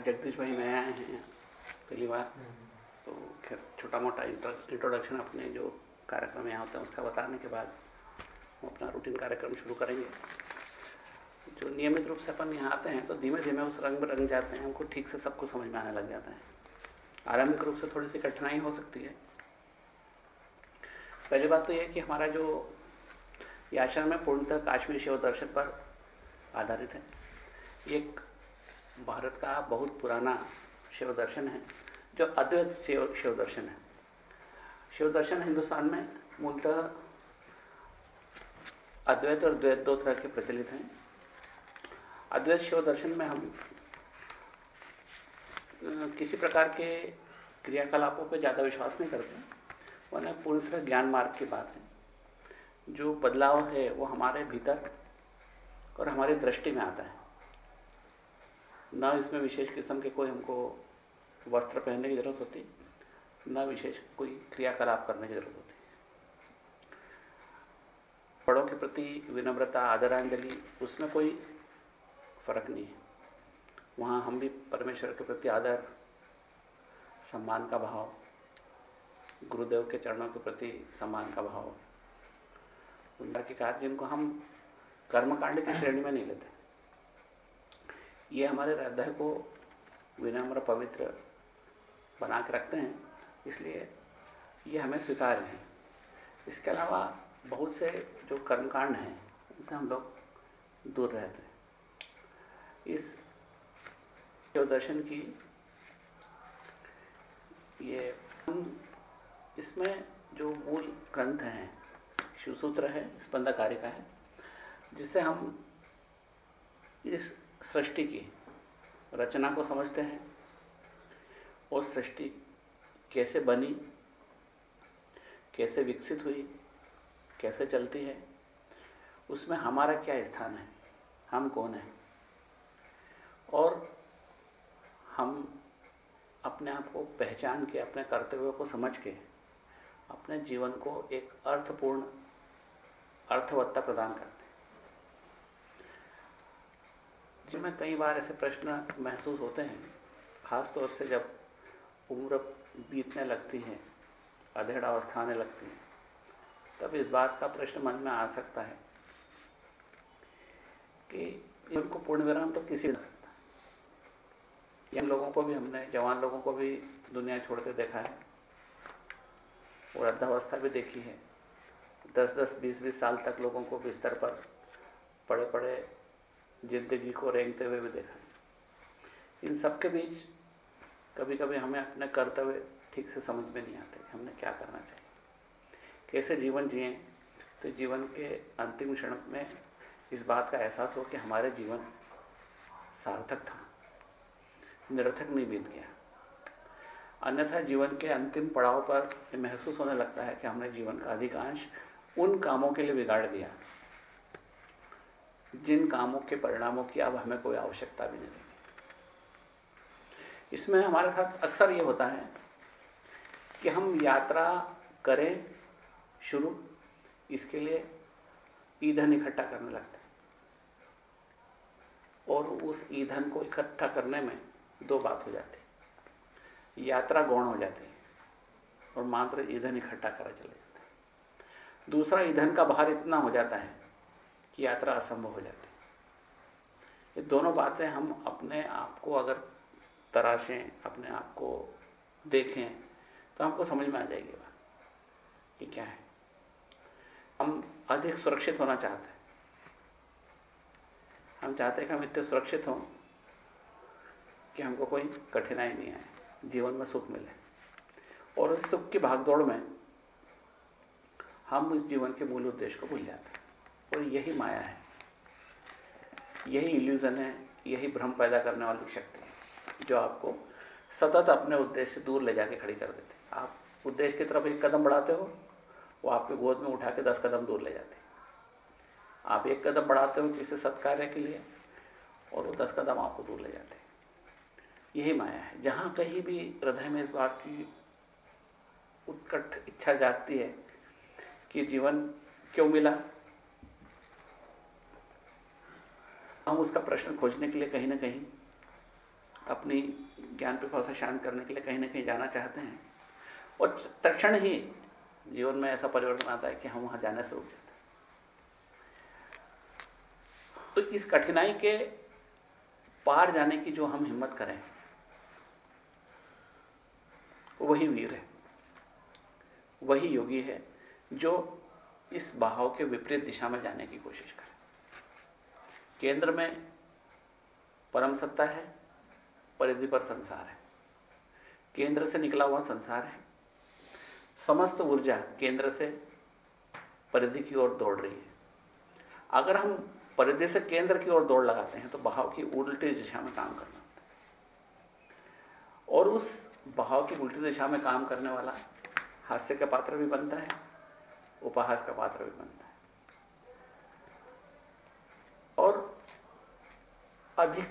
आज जगदीश भाई नए आए हैं पहली बार। तो खैर छोटा मोटा इंट्रोडक्शन अपने जो कार्यक्रम यहाँ होता है, उसका बताने के बाद हम अपना रूटीन कार्यक्रम शुरू करेंगे। जो नियमित रूप से अपन यहाँ आते हैं तो धीमे धीमे उस रंग में रंग जाते हैं, हमको ठीक से सबको समझ में आने लग जाता है। आरंभिक रूप से थोड़ी सी कठिनाई हो सकती है। पहली बात तो यह कि हमारा जो ये आश्रम में पूर्णतः काश्मीर शिव दर्शन पर आधारित है। एक भारत का बहुत पुराना शिव दर्शन है, जो अद्वैत शिव शिव दर्शन है। शिव दर्शन हिंदुस्तान में मूलतः अद्वैत और द्वैत दो तरह के प्रचलित हैं। अद्वैत शिव दर्शन में हम किसी प्रकार के क्रियाकलापों पर ज़्यादा विश्वास नहीं करते वरना पूरी तरह ज्ञान मार्ग की बात है। जो बदलाव है वो हमारे भीतर और हमारी दृष्टि में आता है। न इसमें विशेष किस्म के कोई हमको वस्त्र पहनने की ज़रूरत होती, न विशेष कोई क्रियाकलाप करने की ज़रूरत होती। बड़ों के प्रति विनम्रता, आदरांजलि, उसमें कोई फ़र्क नहीं है। वहाँ हम भी परमेश्वर के प्रति आदर, सम्मान का भाव, गुरुदेव के चरणों के प्रति सम्मान का भाव, उनका के कार्य जिनको हम कर्मकांड की श्रेणी में नहीं लेते। ये हमारे हृदय को विनम्र, पवित्र बना के रखते हैं। इसलिए ये हमें स्वीकार है। इसके अलावा बहुत से जो कर्मकांड हैं उनसे हम लोग दूर रहते हैं। इस जो दर्शन की ये इसमें जो मूल ग्रंथ हैं, शिवसूत्र है स्पंदकारी का है, जिससे हम इस सृष्टि की रचना को समझते हैं। और सृष्टि कैसे बनी, कैसे विकसित हुई, कैसे चलती है, उसमें हमारा क्या स्थान है, हम कौन हैं? और हम अपने आप को पहचान के, अपने कर्तव्यों को समझ के, अपने जीवन को एक अर्थपूर्ण अर्थवत्ता प्रदान करते हैं जिनमें कई बार ऐसे प्रश्न महसूस होते हैं, खासतौर से जब उम्र बीतने लगती है, अधेड़ अवस्था आने लगती है, तब इस बात का प्रश्न मन में आ सकता है कि उनको पूर्ण विराम तो किसी नहीं सकता। इन लोगों को भी हमने, जवान लोगों को भी दुनिया छोड़ते देखा है और अर्थावस्था भी देखी है। दस दस, बीस बीस साल तक लोगों को बिस्तर पर पड़े पड़े ज़िंदगी को रेंगते हुए भी देखा। इन सबके बीच कभी कभी हमें अपने कर्तव्य ठीक से समझ में नहीं आते हमने क्या करना चाहिए। कैसे जीवन जिए तो जीवन के अंतिम क्षण में इस बात का एहसास हो कि हमारे जीवन सार्थक था, निरर्थक नहीं बीत गया। अन्यथा जीवन के अंतिम पड़ाव पर महसूस होने लगता है कि हमने जीवन का अधिकांश उन कामों के लिए बिगाड़ दिया। जिन कामों के परिणामों की अब हमें कोई आवश्यकता भी नहीं इसमें हमारे साथ अक्सर यह होता है कि हम यात्रा करें शुरू, इसके लिए ईंधन इकट्ठा करने लगते हैं। और उस ईंधन को इकट्ठा करने में दो बात हो जाती है। यात्रा गौण हो जाती है और मात्र ईंधन इकट्ठा करा चले जाते दूसरा ईंधन का भार इतना हो जाता है कि यात्रा असंभव हो जाती ये दोनों बातें हम अपने आप को अगर तराशें, अपने आप को देखें तो हमको समझ में आ जाएगी बात कि क्या है। हम अधिक सुरक्षित होना चाहते हैं। हम चाहते हैं कि हम इतने सुरक्षित हों कि हमको कोई कठिनाई नहीं आए, जीवन में सुख मिले। और उस सुख की भागदौड़ में हम उस जीवन के मूल उद्देश्य को भूल जाते हैं। और यही माया है। यही इल्यूजन है, यही भ्रम पैदा करने वाली शक्ति है, जो आपको सतत अपने उद्देश्य से दूर ले जाके खड़ी कर देते आप उद्देश्य की तरफ़ एक कदम बढ़ाते हो, वो आपके गोद में उठा के दस कदम दूर ले जाते आप एक कदम बढ़ाते हो किसी सत्कार्य के लिए, और वो दस कदम आपको दूर ले जाते यही माया है। जहाँ कहीं भी हृदय में इस बात की उत्कट इच्छा जागती है कि जीवन क्यों मिला हम उसका प्रश्न खोजने के लिए कहीं ना कहीं, अपनी ज्ञान पिपासा शांत करने के लिए कहीं ना कहीं जाना चाहते हैं। और तक्षण ही जीवन में ऐसा परिवर्तन आता है कि हम वहाँ जाने से रुक जाते हैं। तो इस कठिनाई के पार जाने की जो हम हिम्मत करें, वही वीर है। वही योगी है जो इस बहाव के विपरीत दिशा में जाने की कोशिश करे केंद्र में परम सत्ता है, परिधि पर संसार है। केंद्र से निकला हुआ संसार है। समस्त ऊर्जा केंद्र से परिधि की ओर दौड़ रही है। अगर हम परिधि से केंद्र की ओर दौड़ लगाते हैं तो बहाव की उल्टी दिशा में काम करना होता है। और उस बहाव की उल्टी दिशा में काम करने वाला हास्य का पात्र भी बनता है, उपहास का पात्र भी बनता है और अधिक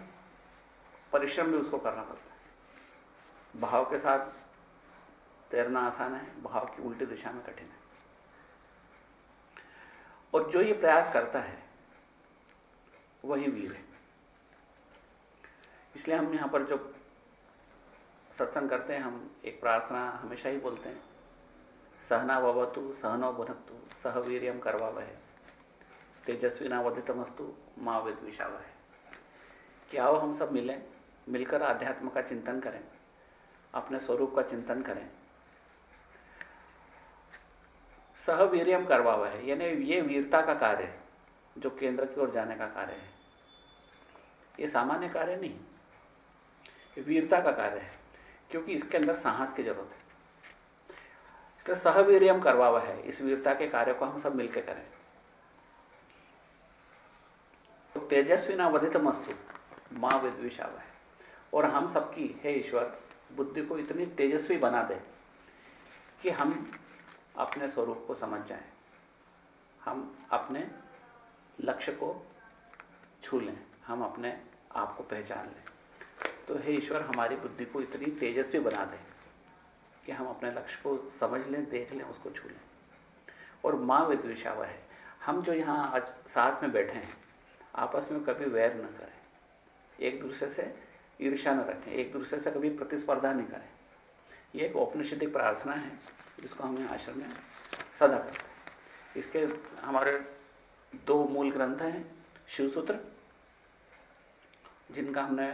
परिश्रम भी उसको करना पड़ता है। भाव के साथ तैरना आसान है, भाव की उल्टी दिशा में कठिन है। और जो ये प्रयास करता है, वही वीर है। इसलिए हम यहाँ पर जो सत्संग करते हैं, हम एक प्रार्थना हमेशा ही बोलते हैं, सहना भवतु, सहनो भुनक्तु सहवीर्यम करवा वह तेजस्वी नावधितमस्तु, माँ विद्विषा वह क्या आओ हम सब मिलें, मिलकर आध्यात्म का चिंतन करें, अपने स्वरूप का चिंतन करें। सहवीर्यम करवा हुआ है, यानी ये वीरता का कार्य है, जो केंद्र की ओर जाने का कार्य है। ये सामान्य कार्य नहीं वीरता का कार्य है, क्योंकि इसके अंदर साहस की ज़रूरत है। तो सहवीर्यम करवा हुआ है, इस वीरता के कार्य को हम सब मिलकर करें। तो तेजस्वी ना वधित मस्तु माँ विद्विषा है। और हम सबकी, हे ईश्वर, बुद्धि को इतनी तेजस्वी बना दे कि हम अपने स्वरूप को समझ जाएँ। हम अपने लक्ष्य को छू लें। हम अपने आप को पहचान लें। तो हे ईश्वर, हमारी बुद्धि को इतनी तेजस्वी बना दें कि हम अपने लक्ष्य को समझ लें, देख लें, उसको छू लें। और माँ विद्विषा वह है। हम जो यहाँ आज साथ में बैठे हैं, आपस में कभी वैर न करें। एक दूसरे से ईर्षा न रखें, एक दूसरे से कभी प्रतिस्पर्धा नहीं करें। यह एक औपनिषदिक प्रार्थना है, जिसको हम आश्रम में सदा करते हैं। इसके हमारे दो मूल ग्रंथ हैं, शिवसूत्र, जिनका हमने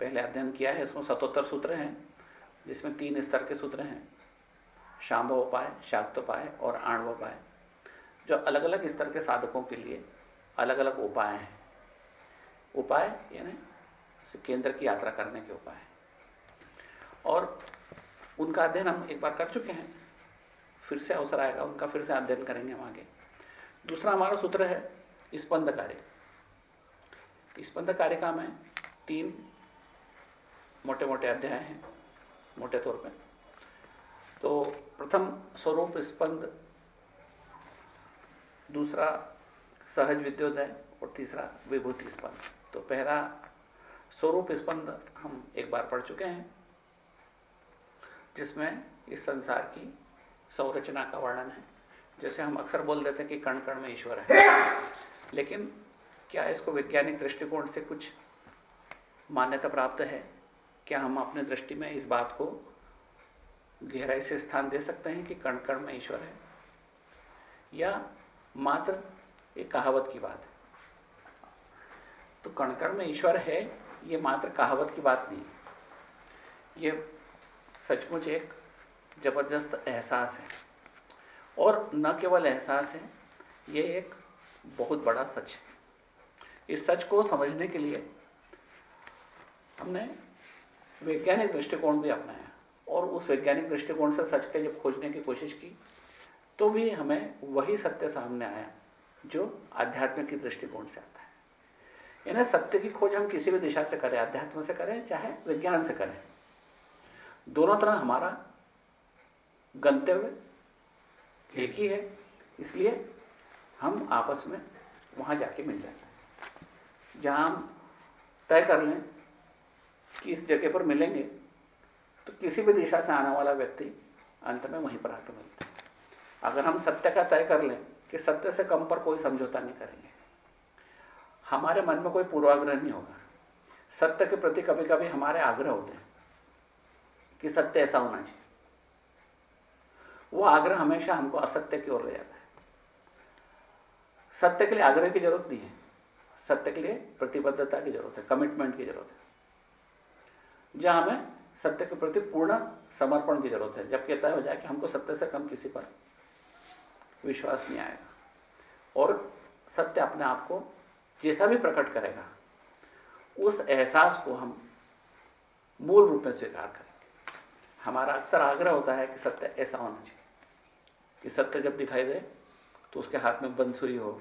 पहले अध्ययन किया है। इसमें सतोत्तर सूत्र हैं, जिसमें तीन स्तर के सूत्र हैं शांभव उपाय शाक्तोपाय और आणव उपाय जो अलग अलग स्तर के साधकों के लिए अलग अलग उपाय हैं। उपाय, यानी केंद्र की यात्रा करने के उपाय और उनका अध्ययन हम एक बार कर चुके हैं। फिर से अवसर आएगा, उनका फिर से अध्ययन करेंगे हम आगे। दूसरा हमारा सूत्र है, स्पंद कार्य। स्पंद कारिका में तीन मोटे मोटे अध्याय हैं, मोटे तौर पे। तो प्रथम स्वरूप स्पंद, दूसरा सहज विद्योदय और तीसरा विभूति स्पंद। तो पहला स्वरूप स्पंद हम एक बार पढ़ चुके हैं, जिसमें इस संसार की संरचना का वर्णन है। जैसे हम अक्सर बोल देते हैं कि कण कण में ईश्वर है, लेकिन क्या इसको वैज्ञानिक दृष्टिकोण से कुछ मान्यता प्राप्त है? क्या हम अपने दृष्टि में इस बात को गहराई से स्थान दे सकते हैं कि कण कण में ईश्वर है? या मात्र एक कहावत की बात है? तो कण कण में ईश्वर है, ये मात्र कहावत की बात नहीं ये सचमुच एक ज़बरदस्त एहसास है। और न केवल एहसास है, ये एक बहुत बड़ा सच है। इस सच को समझने के लिए हमने वैज्ञानिक दृष्टिकोण भी अपनाया और उस वैज्ञानिक दृष्टिकोण से सच के जब खोजने की कोशिश की तो भी हमें वही सत्य सामने आया, जो आध्यात्मिक दृष्टिकोण से आता यानी सत्य की खोज हम किसी भी दिशा से करें, अध्यात्म से करें, चाहे विज्ञान से करें। दोनों तरह हमारा गंतव्य एक ही है, इसलिए हम आपस में वहाँ जाके मिल जाते हैं। जहाँ हम तय कर लें कि इस जगह पर मिलेंगे तो किसी भी दिशा से आने वाला व्यक्ति अंत में वहीं पर आकर मिलता है। अगर हम सत्य का तय कर लें कि सत्य से कम पर कोई समझौता नहीं करेंगे हमारे मन में कोई पूर्वाग्रह नहीं होगा। सत्य के प्रति कभी कभी हमारे आग्रह होते हैं कि सत्य ऐसा होना चाहिए। वो आग्रह हमेशा हमको असत्य की ओर ले जाता है। सत्य के लिए आग्रह की ज़रूरत नहीं है। सत्य के लिए प्रतिबद्धता की ज़रूरत है कमिटमेंट की ज़रूरत है। जहाँ हमें सत्य के प्रति पूर्ण समर्पण की ज़रूरत है। जब कहता हो जाए कि हमको सत्य से कम किसी पर विश्वास नहीं आएगा। और सत्य अपने आप को जैसा भी प्रकट करेगा, उस एहसास को हम मूल रूप में स्वीकार करेंगे। हमारा अक्सर आग्रह होता है कि सत्य ऐसा होना चाहिए, कि सत्य जब दिखाई दे तो उसके हाथ में बंसुरी हो,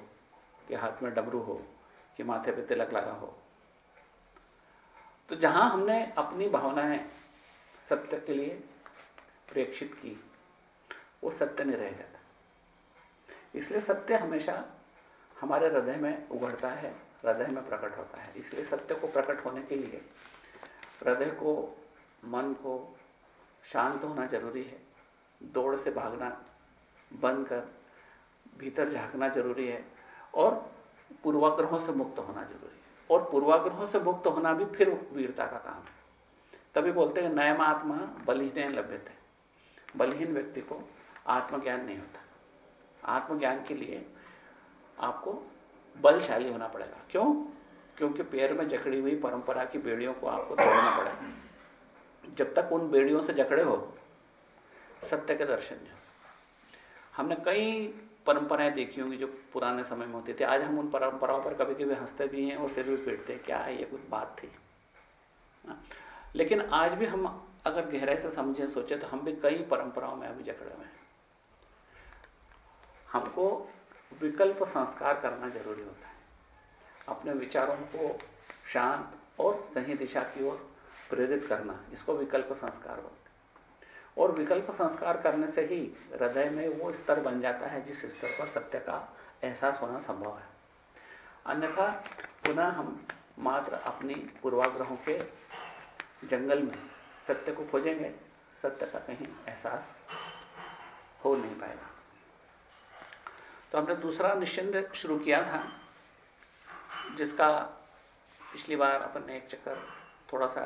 कि हाथ में डबरू हो, कि माथे पे तिलक लगा हो। तो जहाँ हमने अपनी भावनाएँ सत्य के लिए प्रेक्षित की, वो सत्य नहीं रह जाता इसलिए सत्य हमेशा हमारे हृदय में उघड़ता है, हृदय में प्रकट होता है। इसलिए सत्य को प्रकट होने के लिए हृदय को, मन को शांत होना ज़रूरी है। दौड़ से भागना बंद कर भीतर झांकना ज़रूरी है और पूर्वाग्रहों से मुक्त होना ज़रूरी है। और पूर्वाग्रहों से मुक्त होना भी फिर वीरता का काम है। तभी बोलते हैं, नयम आत्मा बलहीन लभ्य थे बलहीन व्यक्ति को आत्मज्ञान नहीं होता। आत्मज्ञान के लिए आपको बलशाली होना पड़ेगा। क्यों? क्योंकि पैर में जकड़ी हुई परंपरा की बेड़ियों को आपको तोड़ना पड़ेगा। जब तक उन बेड़ियों से जकड़े हो, सत्य के दर्शन नहीं हमने कई परंपराएँ देखी होंगी जो पुराने समय में होती थी। आज हम उन परंपराओं पर कभी कभी हँसते भी हैं और सिर भी पीटते हैं, क्या है ये कुछ बात थी? हाँ। लेकिन आज भी हम अगर गहराई से समझें, सोचे तो हम भी कई परंपराओं में अभी जकड़े हुए हैं। हमको विकल्प संस्कार करना ज़रूरी होता है। अपने विचारों को शांत और सही दिशा की ओर प्रेरित करना, इसको विकल्प संस्कार बोलते हैं। और विकल्प संस्कार करने से ही हृदय में वो स्तर बन जाता है जिस स्तर पर सत्य का एहसास होना संभव है। अन्यथा पुनः हम मात्र अपनी पूर्वाग्रहों के जंगल में सत्य को खोजेंगे, सत्य का कहीं एहसास हो नहीं पाएगा। तो हमने दूसरा निश्चिंत शुरू किया था, जिसका पिछली बार अपन ने एक चक्कर थोड़ा सा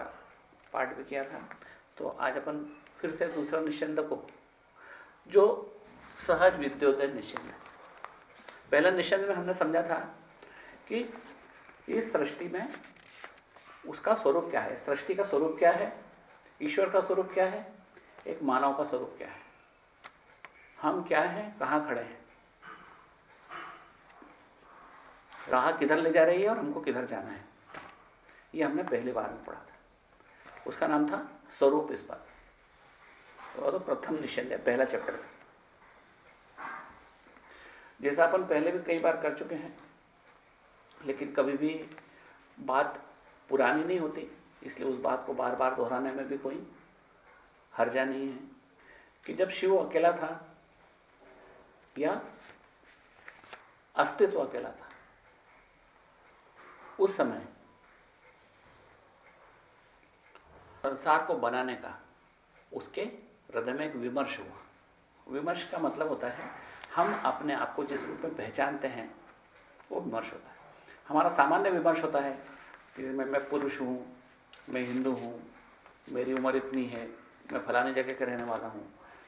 पाठ भी किया था। तो आज अपन फिर से दूसरा निश्चिंद को, जो सहज विद्योदय निश्चिंद पहला निश्चिंद में हमने समझा था कि इस सृष्टि में उसका स्वरूप क्या है। सृष्टि का स्वरूप क्या है? ईश्वर का स्वरूप क्या है? एक मानव का स्वरूप क्या है? हम क्या हैं? कहाँ खड़े हैं? राह किधर ले जा रही है और हमको किधर जाना है? यह हमने पहली बार में पढ़ा था। उसका नाम था स्वरूप इस बात तो, तो प्रथम निश्चय पहला चैप्टर जैसा अपन पहले भी कई बार कर चुके हैं लेकिन कभी भी बात पुरानी नहीं होती इसलिए उस बात को बार बार दोहराने में भी कोई हर्जा नहीं है कि जब शिव अकेला था या अस्तित्व अकेला था उस समय संसार को बनाने का उसके हृदय में एक विमर्श हुआ। विमर्श का मतलब होता है, हम अपने आप को जिस रूप में पहचानते हैं, वो विमर्श होता है। हमारा सामान्य विमर्श होता है कि मैं मैं पुरुष हूँ, मैं हिंदू हूँ, मेरी उम्र इतनी है, मैं फलाने जगह के रहने वाला हूँ,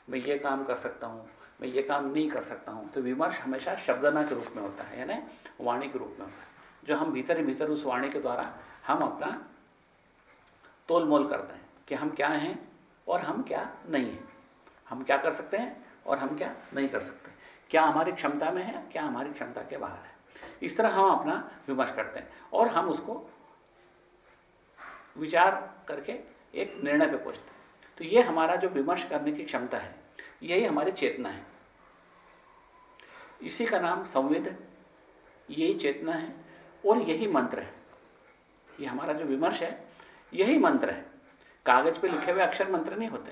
मैं ये काम कर सकता हूँ, मैं ये काम नहीं कर सकता हूँ। तो विमर्श हमेशा शब्दना के रूप में होता है, यानी वाणी के रूप में होता है। जो हम भीतर ही भीतर उस वाणी के द्वारा हम अपना तोल मोल करते हैं कि हम क्या हैं और हम क्या नहीं है। हम क्या कर सकते हैं और हम क्या नहीं कर सकते क्या हमारी क्षमता में है, क्या हमारी क्षमता के बाहर है। इस तरह हम अपना विमर्श करते हैं और हम उसको विचार करके एक निर्णय पे पहुँचते हैं। तो ये हमारा जो विमर्श करने की क्षमता है, यही हमारी चेतना है। इसी का नाम संवेद, यही चेतना है। और यही मंत्र है। ये हमारा जो विमर्श है, यही मंत्र है। कागज़ पे लिखे हुए अक्षर मंत्र नहीं होते।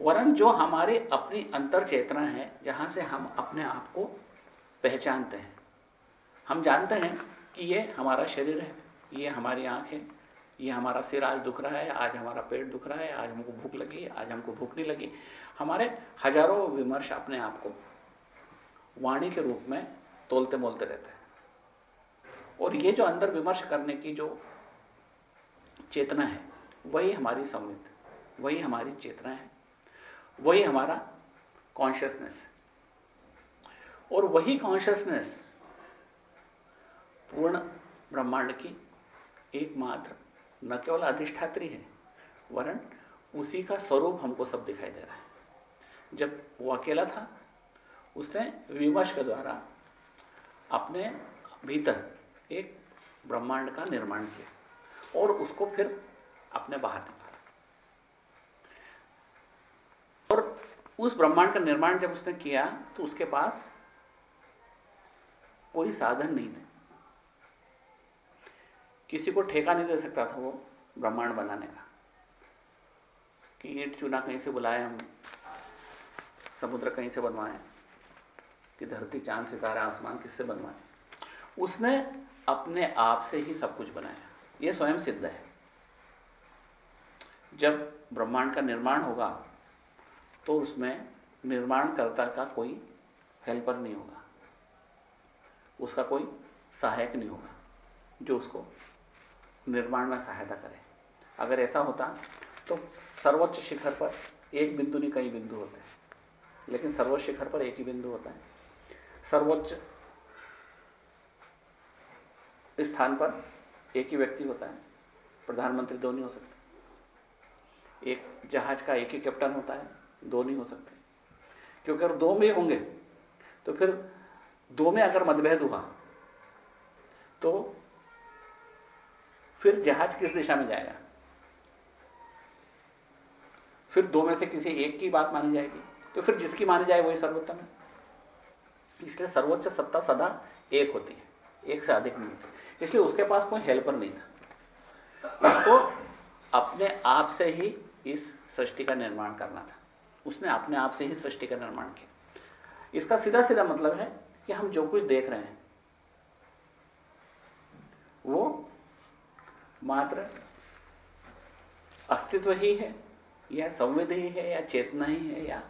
वरन जो हमारी अपनी अंतर चेतना है, जहाँ से हम अपने आप को पहचानते हैं। हम जानते हैं कि ये हमारा शरीर है, ये हमारी आँख है, ये हमारा सिर आज दुख रहा है, आज हमारा पेट दुख रहा है, आज हमको भूख लगी, आज हमको भूख नहीं लगी। हमारे हज़ारों विमर्श अपने आप को वाणी के रूप में तोलते मोलते रहते हैं। और ये जो अंदर विमर्श करने की जो चेतना है, वही हमारी संवित वही हमारी चेतना है, वही हमारा कॉन्शियसनेस है। और वही कॉन्शियसनेस पूर्ण ब्रह्मांड की एकमात्र, न केवल अधिष्ठात्री है, वरन उसी का स्वरूप हमको सब दिखाई दे रहा है। जब वो अकेला था, उसने विमर्श के द्वारा अपने भीतर एक ब्रह्मांड का निर्माण किया और उसको फिर अपने बाहर निकाला। और उस ब्रह्मांड का निर्माण जब उसने किया तो उसके पास कोई साधन नहीं थे। किसी को ठेका नहीं दे सकता था वो ब्रह्मांड बनाने का। कि ईट चूना कहीं से बुलाए हम, समुद्र कहीं से बनवाए, कि धरती चाँद, सितारा, आसमान किससे बनवाए। उसने अपने आप से ही सब कुछ बनाया। यह स्वयं सिद्ध है। जब ब्रह्मांड का निर्माण होगा तो उसमें निर्माणकर्ता का कोई हेल्पर नहीं होगा। उसका कोई सहायक नहीं होगा, जो उसको निर्माण में सहायता करे। अगर ऐसा होता तो सर्वोच्च शिखर पर एक बिंदु नहीं, कई बिंदु होते हैं। लेकिन सर्वोच्च शिखर पर एक ही बिंदु होता है। सर्वोच्च स्थान पर एक ही व्यक्ति होता है। प्रधानमंत्री दो नहीं हो सकते। एक जहाज़ का एक ही कैप्टन होता है, दो नहीं हो सकते। क्योंकि अगर दो में होंगे तो फिर दो में अगर मतभेद हुआ तो फिर जहाज़ किस दिशा में जाएगा? फिर दो में से किसी एक की बात मानी जाएगी तो फिर जिसकी मानी जाए वही सर्वोत्तम है। इसलिए सर्वोच्च सत्ता सदा एक होती है, एक से अधिक नहीं होती। इसलिए उसके पास कोई हेल्पर नहीं था। उसको अपने आप से ही इस सृष्टि का निर्माण करना था। उसने अपने आप से ही सृष्टि का निर्माण किया। इसका सीधा सीधा मतलब है कि हम जो कुछ देख रहे हैं, वो मात्र अस्तित्व ही है, या संवेद ही है या चेतना ही है, या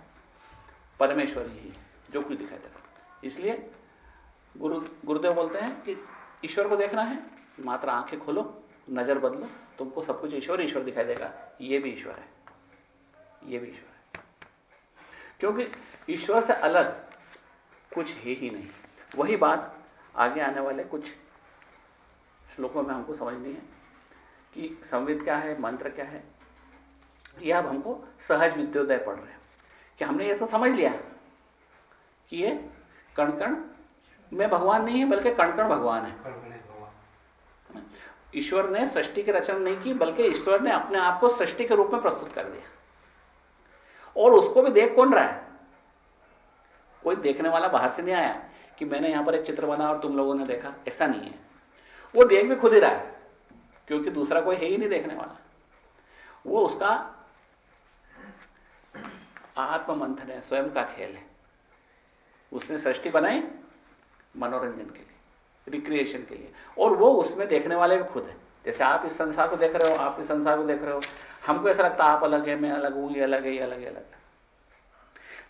परमेश्वर ही है, जो कुछ दिखाई देता इसलिए गुरु, गुरुदेव बोलते हैं कि ईश्वर को देखना है मात्र आँखें खोलो, नज़र बदलो, तुमको सब कुछ ईश्वर ईश्वर दिखाई देगा। ये भी ईश्वर है। ये भी ईश्वर है। क्योंकि ईश्वर से अलग कुछ है ही नहीं। वही बात आगे आने वाले कुछ श्लोकों में हमको समझनी है कि संविद क्या है, मंत्र क्या है। यह अब हमको सहज विद्योदय पढ़ रहे हैं। कि हमने ये तो समझ लिया कि ये कण कण में भगवान नहीं है बल्कि कण कण भगवान है। ईश्वर ने सृष्टि की रचना नहीं की बल्कि ईश्वर ने अपने आप को सृष्टि के रूप में प्रस्तुत कर दिया। और उसको भी देख कौन रहा है? कोई देखने वाला बाहर से नहीं आया कि मैंने यहाँ पर एक चित्र बना और तुम लोगों ने देखा? ऐसा नहीं है। वो देख भी खुद ही रहा है क्योंकि दूसरा कोई है ही नहीं देखने वाला। वो उसका आत्म मंथन है स्वयं का खेल है। उसने सृष्टि बनाई मनोरंजन के लिए रिक्रिएशन के लिए। और वो उसमें देखने वाले भी खुद है। जैसे आप इस संसार को देख रहे हो आप इस संसार को देख रहे हो हमको ऐसा लगता है आप अलग है मैं अलग हूँ ये अलग है ये अलग है अलग है।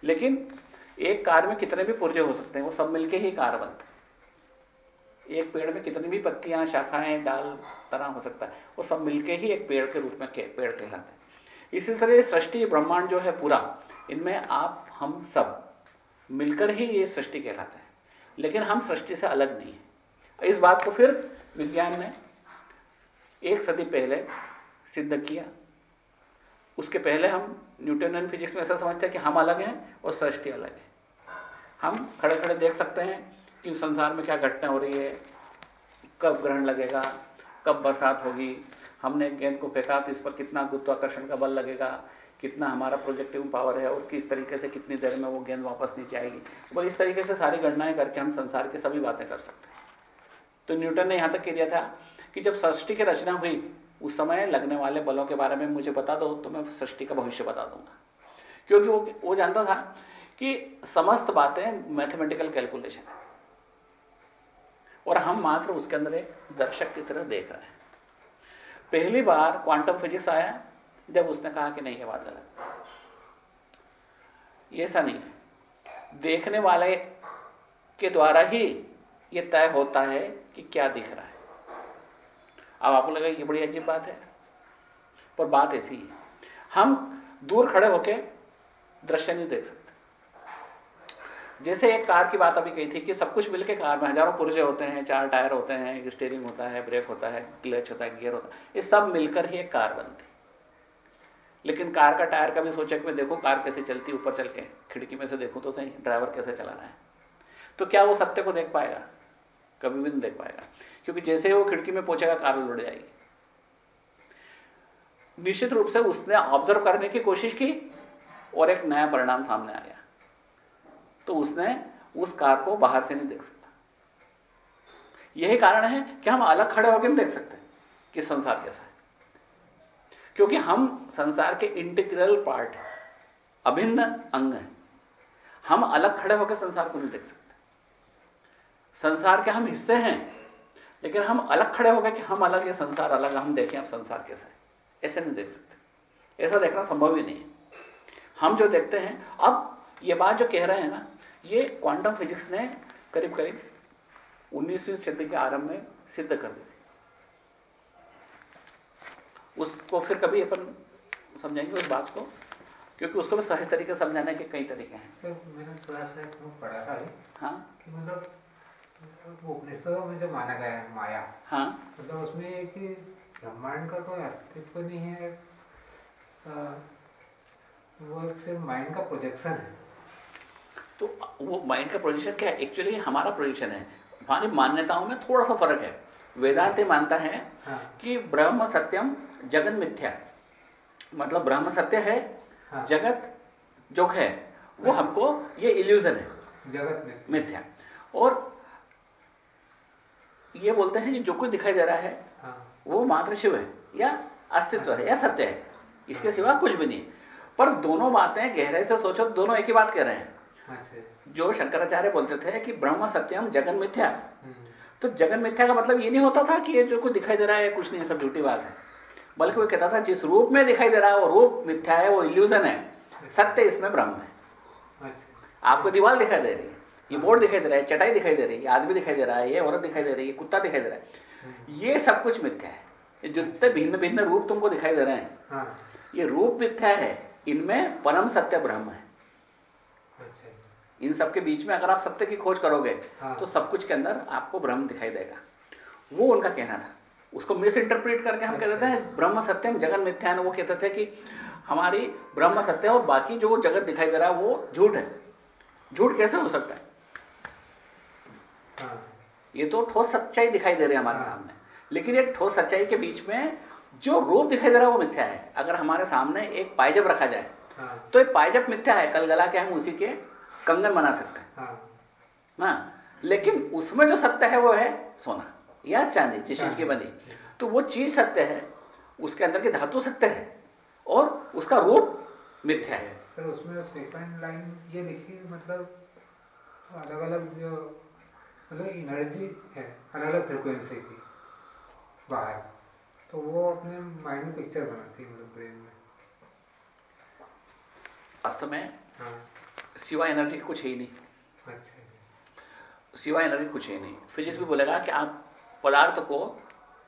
लेकिन एक कार में कितने भी पुर्जे हो सकते हैं वो सब मिलके ही कार बनते हैं। एक पेड़ में कितनी भी पत्तियाँ शाखाएँ डाल तरह हो सकता है वो सब मिलके ही एक पेड़ के रूप में के, पेड़ कहलाते हैं। इसी तरह सृष्टि ब्रह्मांड जो है पूरा इनमें आप हम सब मिलकर ही ये सृष्टि कहलाते हैं। लेकिन हम सृष्टि से अलग नहीं है। इस बात को फिर विज्ञान ने एक सदी पहले सिद्ध किया। उसके पहले हम न्यूटन फिजिक्स में ऐसा समझते हैं कि हम अलग हैं और सृष्टि अलग है। हम खड़े खड़े देख सकते हैं कि संसार में क्या घटना हो रही है, कब ग्रहण लगेगा, कब बरसात होगी, हमने गेंद को फेंका तो इस पर कितना गुरुत्वाकर्षण का बल लगेगा कितना हमारा प्रोजेक्टिव पावर है और किस तरीके से कितनी देर में वो गेंद वापस नीचे आएगी। वो इस तरीके से सारी गणनाएँ करके हम संसार की सभी बातें कर सकते हैं। तो न्यूटन ने यहाँ तक कह दिया था कि जब सृष्टि की रचना हुई, उस समय लगने वाले बलों के बारे में मुझे बता दो तो मैं सृष्टि का भविष्य बता दूँगा। क्योंकि वो वो जानता था कि समस्त बातें मैथमेटिकल कैलकुलेशन है। और हम मात्र उसके अंदर एक दर्शक की तरह देख रहे हैं। पहली बार क्वांटम फिजिक्स आया जब उसने कहा कि नहीं ये बात गलत। ये ऐसा नहीं है। देखने वाले के द्वारा ही यह तय होता है कि क्या दिख रहा है। अब आपको लगा ये बड़ी अजीब बात है, पर बात ऐसी है हम दूर खड़े होकर दृश्य नहीं देख सकते। जैसे एक कार की बात अभी कही थी कि सब कुछ मिलकर कार में हज़ारों पुर्जे होते हैं, चार टायर होते हैं स्टेयरिंग होता है, ब्रेक होता है, क्लच होता है, गियर होता है, ये सब मिलकर ही एक कार बनती लेकिन कार का टायर का भी सोचा कि मैं देखूँ कार कैसे चलती ऊपर चल के। खिड़की में से देखूँ तो सही, ड्राइवर कैसे चला रहा है। तो क्या वो सत्य को देख पाएगा? कभी भी नहीं देख पाएगा। क्योंकि जैसे ही वो खिड़की में पहुंचेगा, कार लुट जाएगी। निश्चित रूप से उसने ऑब्ज़र्व करने की कोशिश की और एक नया परिणाम सामने आ गया। तो उसने उस कार को बाहर से नहीं देख सकता। यही कारण है कि हम अलग खड़े होकर नहीं देख सकते कि संसार कैसा है। क्योंकि हम संसार के इंटीग्रल पार्ट है, अभिन्न अंग हैं। हम अलग खड़े होकर संसार को नहीं देख सकते। संसार के हम हिस्से हैं, लेकिन हम अलग खड़े हो गए कि हम अलग या संसार अलग हम देखें अब संसार कैसा है। ऐसे नहीं देख सकते। ऐसा देखना संभव ही नहीं है। हम जो देखते हैं, अब ये बात जो कह रहे हैं ना, ये क्वांटम फिजिक्स ने करीब करीब 19वीं सदी के आरंभ में सिद्ध कर दी उसको फिर कभी अपन समझेंगे उस बात को क्योंकि उसको भी सही तरीके से समझाने के कई तरीके हैं। मैंने थोड़ा सा पढ़ा था हाँ। कि मतलब उपनिषदों में जो माना गया है माया हाँ। मतलब उसमें कि ब्रह्मांड का कोई अस्तित्व नहीं है वो सिर्फ़ माइंड का प्रोजेक्शन है। तो वो माइंड का प्रोजेक्शन क्या है? एक्चुअली हमारा प्रोजेक्शन है। हमारी मान्यताओं में थोड़ा सा फ़र्क है। वेदांत मानता है हाँ। कि ब्रह्म सत्यम जगन मिथ्या। मतलब ब्रह्म सत्य है हाँ। जगत जो है वो हमको ये इल्यूजन है। जगत में मिथ्या। और ये बोलते हैं कि जो कुछ दिखाई दे रहा है हाँ। वो मात्र शिव है या अस्तित्व है या सत्य है। इसके सिवा कुछ भी नहीं। पर दोनों बातें गहराई से सोचो दोनों एक ही बात कह रहे हैं। अच्छा। जो शंकराचार्य बोलते थे कि ब्रह्म सत्यम जगन मिथ्या। हम्म, तो जगन मिथ्या का मतलब ये नहीं होता था कि ये जो कुछ दिखाई दे रहा है कुछ नहीं है सब झूठी बात है। बल्कि वो कहता था जिस रूप में दिखाई दे रहा है वो रूप मिथ्या है वो इल्यूजन है। सत्य इसमें ब्रह्म है। अच्छा। आपको दीवार दिखाई दे रही है ये बोर्ड दिखाई दे रहा है चटाई दिखाई दे रही है आदमी दिखाई दे रहा है ये औरत दिखाई दे रही है कुत्ता दिखाई दे रहा है। हम्म, ये सब कुछ मिथ्या है। ये जितने भिन्न भिन्न रूप तुमको दिखाई दे रहे हैं हाँ। ये रूप मिथ्या है। इनमें परम सत्य ब्रह्म है। अच्छा इन सबके बीच में अगर आप सत्य की खोज करोगे हाँ। तो सब कुछ के अंदर आपको ब्रह्म दिखाई देगा। वो उनका कहना था। उसको मिस इंटरप्रेट करके हम कहते अच्छा। हैं ब्रह्म सत्यम जगन मिथ्या है वो कहते थे कि हमारी ब्रह्म सत्य और बाकी जो जगत दिखाई दे रहा है वो झूठ है। झूठ कैसे हो सकता है? हाँ। ये तो ठोस सच्चाई दिखाई दे रही है हमारे हाँ। सामने। लेकिन ये ठोस सच्चाई के बीच में जो रूप दिखाई दे रहा है वो मिथ्या है। अगर हमारे सामने एक पाइजप रखा जाए हाँ। तो ये पाइजप मिथ्या है। कल गला के हम उसी के कंगन बना सकते हैं। हाँ। हाँ लेकिन उसमें जो सत्य है वो है सोना। या चांदी जिस चीज़ की बनी। तो वो चीज़ सत्य है उसके अंदर की धातु सत्य है और उसका रूप मिथ्या है। सर उसमें सेकंड लाइन ये लिखी मतलब अलग अलग जो मतलब एनर्जी है अलग अलग फ्रिक्वेंसी की बाहर। तो वो अपने माइंड में पिक्चर बनाती है मतलब ब्रेन में। वास्तव में हाँ। सिवा एनर्जी का कुछ है ही नहीं। अच्छा सिवा एनर्जी कुछ है ही नहीं। फिजिक्स भी बोलेगा कि आप पदार्थ को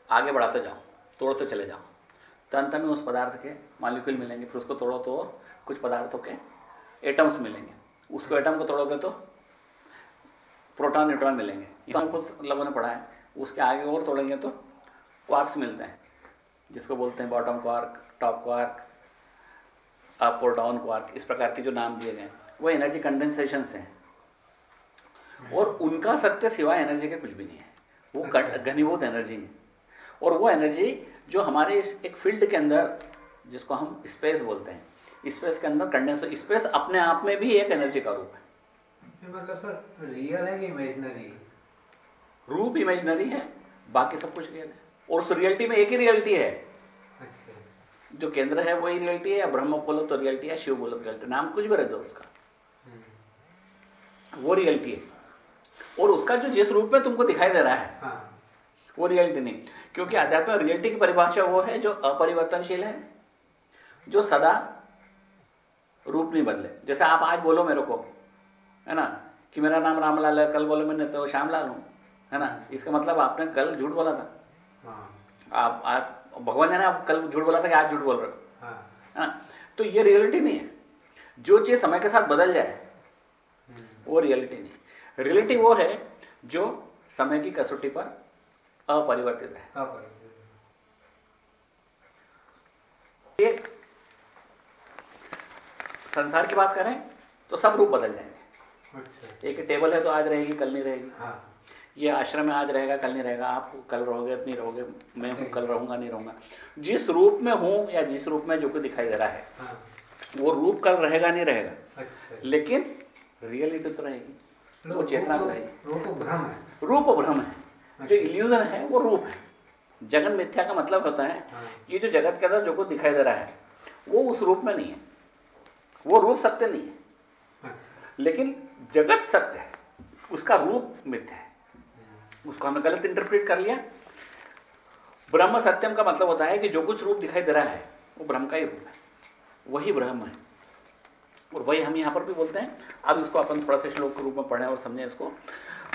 आगे बढ़ाते जाओ तोड़ते चले जाओ। तो अंत में उस पदार्थ के मालिक्यूल मिलेंगे फिर उसको तोड़ो तो और कुछ पदार्थों के एटम्स मिलेंगे। उसको एटम को तोड़ोगे तो प्रोटॉन न्यूट्रॉन मिलेंगे। ये कुछ लोगों ने पढ़ा है। उसके आगे और तोड़ेंगे तो क्वार्क्स मिलते हैं जिसको बोलते हैं bottom quark top quark proton quark इस प्रकार के जो नाम दिए गए वो एनर्जी कंडेंसेशन से हैं। और उनका सत्य सिवाय एनर्जी के कुछ भी नहीं है। वो अच्छा। घनीभूत एनर्जी है। और वो एनर्जी जो हमारे इस एक फ़ील्ड के अंदर जिसको हम स्पेस बोलते हैं स्पेस के अंदर कंडेंस स्पेस अपने आप में भी एक एनर्जी का रूप है। मतलब सर रियल है कि इमेजिनरी रूप इमेजनरी है बाकी सब कुछ रियल है। और उस रियलिटी में एक ही रियलिटी है। अच्छा। जो केंद्र है वही रियलिटी है या ब्रह्म बोलो तो रियलिटी है शिव बोलो तो रियलिटी नाम कुछ भी रह दो उसका। वो रियलिटी है। और उसका जो जिस रूप में तुमको दिखाई दे रहा है हाँ। वो रियलिटी नहीं। क्योंकि अध्यात्म रियलिटी की परिभाषा वो है जो अपरिवर्तनशील है जो सदा रूप नहीं बदले। जैसे आप आज बोलो मेरे को है ना कि मेरा नाम रामलाल है कल बोलो मैंने तो श्यामलाल हूँ है ना इसका मतलब आपने कल झूठ बोला था। हाँ। आप आप भगवान ने आप कल झूठ बोला था कि आज झूठ बोल रहे हो। हाँ, हाँ, तो ये रियलिटी नहीं है। जो चीज़ समय के साथ बदल जाए वो रियलिटी नहीं। रियलिटी वो है जो समय की कसौटी पर अपरिवर्तित है। एक संसार की बात करें तो सब रूप बदल जाएँगे। अच्छा। एक टेबल है तो आज रहेगी कल नहीं रहेगी। हाँ। ये आश्रम में आज रहेगा कल नहीं रहेगा। आप कल रहोगे नहीं रहोगे मैं हूँ कल रहूँगा नहीं रहूँगा। जिस रूप में हूँ या जिस रूप में जो कुछ दिखाई दे रहा है हाँ। वो रूप कल रहेगा नहीं रहेगा। अच्छा। लेकिन रियलिटी तो रहेगी। वो चेतना तो रहेगी। तो भ्रम है। रूप भ्रम है। जो इल्यूजन है वो रूप है। जगन मिथ्या का मतलब होता है हाँ। कि जो जगत के अंदर जो कुछ दिखाई दे रहा है वो उस रूप में नहीं है। वो रूप सत्य नहीं है। अच्छा। लेकिन जगत सत्य है। उसका रूप मिथ्या है। हम्म, उसको हमने गलत इंटरप्रेट कर लिया। ब्रह्म सत्यम का मतलब होता है कि जो कुछ रूप दिखाई दे रहा है वो ब्रह्म का ही रूप है। वही ब्रह्म है। और वही हम यहाँ पर भी बोलते हैं। अब इसको अपन थोड़ा सा श्लोक के रूप में पढ़ें और समझें इसको।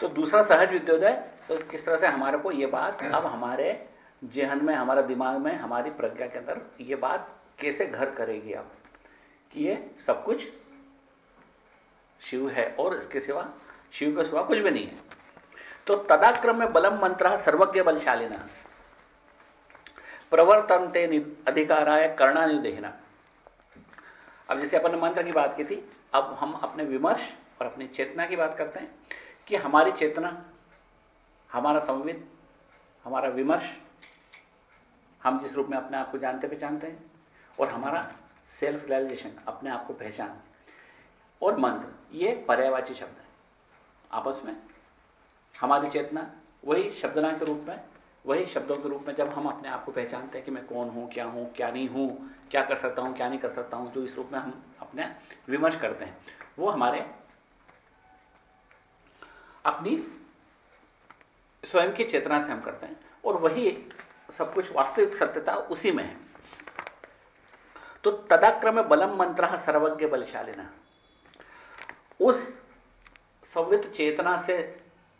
तो दूसरा सहज विद्योदय तो किस तरह से हमारे को ये बात, अब हमारे जेहन में, हमारे दिमाग में, हमारी प्रज्ञा के अंदर ये बात कैसे घर करेगी अब? कि ये सब कुछ शिव है और इसके सिवा शिव के सिवा कुछ भी नहीं है। तो तदाक्रम में बलम मंत्र सर्वज्ञ बलशालिना प्रवर्तनते अधिकाराय कर्णानिदेहना अब जैसे अपन ने मंत्र की बात की थी, अब हम अपने विमर्श और अपनी चेतना की बात करते हैं कि हमारी चेतना, हमारा संविद हमारा विमर्श, हम जिस रूप में अपने आप को जानते, पहचानते हैं और हमारा सेल्फ रियलाइजेशन अपने आप को पहचान। और मंत्र, ये पर्यायवाची शब्द है। आपस में हमारी चेतना, वही शब्दना के रूप में, वही शब्दों के रूप में जब हम अपने आप को पहचानते हैं कि मैं कौन हूँ, क्या हूँ, क्या नहीं हूँ क्या कर सकता हूँ, क्या नहीं कर सकता हूँ, जो इस रूप में हम अपने विमर्श करते हैं, वो हमारे अपनी स्वयं की चेतना से हम करते हैं, और वही सब कुछ वास्तविक सत्यता उसी में है। तो तदाक्रम बलम मंत्र सर्वज्ञ बलशालिना। उस संवित चेतना से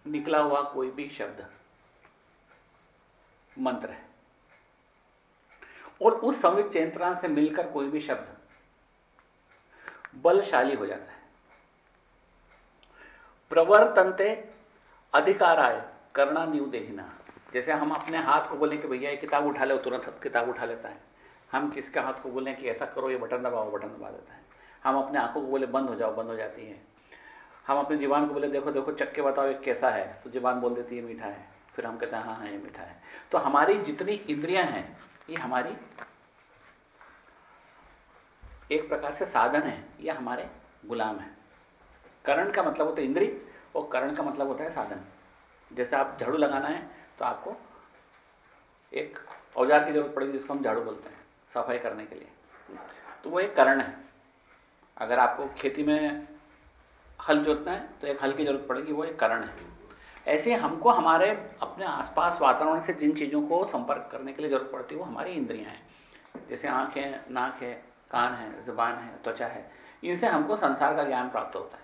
निकला हुआ कोई भी शब्द, मंत्र है। और उस संवित चेतना से मिलकर कोई भी शब्द बलशाली हो जाता है। प्रवर्तनते अधिकार अधिकाराय करना न्यू देहिना। जैसे हम अपने हाथ को बोलें कि भैया ये किताब उठा ले, तुरंत किताब उठा लेता है। हम किसके हाथ को बोलें कि ऐसा करो, ये बटन दबाओ, बटन दबा देता है। हम अपने आँखों को बोले, बंद हो जाओ, बंद हो जाती है। हम अपने जीवान को बोले, देखो देखो, चक्के बताओ, ये कैसा है? तो जीवान बोल देती है मीठा है। फिर हम कहते हैं हाँ हाँ ये मीठा है। तो हमारी जितनी इंद्रियाँ हैं ये हमारी एक प्रकार से साधन है, ये हमारे गुलाम है। करण का मतलब होता है इंद्री, और करण का मतलब होता है साधन। जैसे आप झाड़ू लगाना है तो आपको एक औज़ार की ज़रूरत पड़ेगी, जिसको हम झाड़ू बोलते हैं, सफ़ाई करने के लिए। तो वो एक करण है। अगर आपको खेती में हल जोतना है तो एक हल की ज़रूरत पड़ेगी, वो एक करण है। ऐसे हमको हमारे अपने आसपास वातावरण से जिन चीज़ों को संपर्क करने के लिए ज़रूरत पड़ती है, वो हमारी इंद्रियाँ हैं। जैसे आँख है, नाक है, कान है, ज़ुबान है, त्वचा है, इनसे हमको संसार का ज्ञान प्राप्त होता है।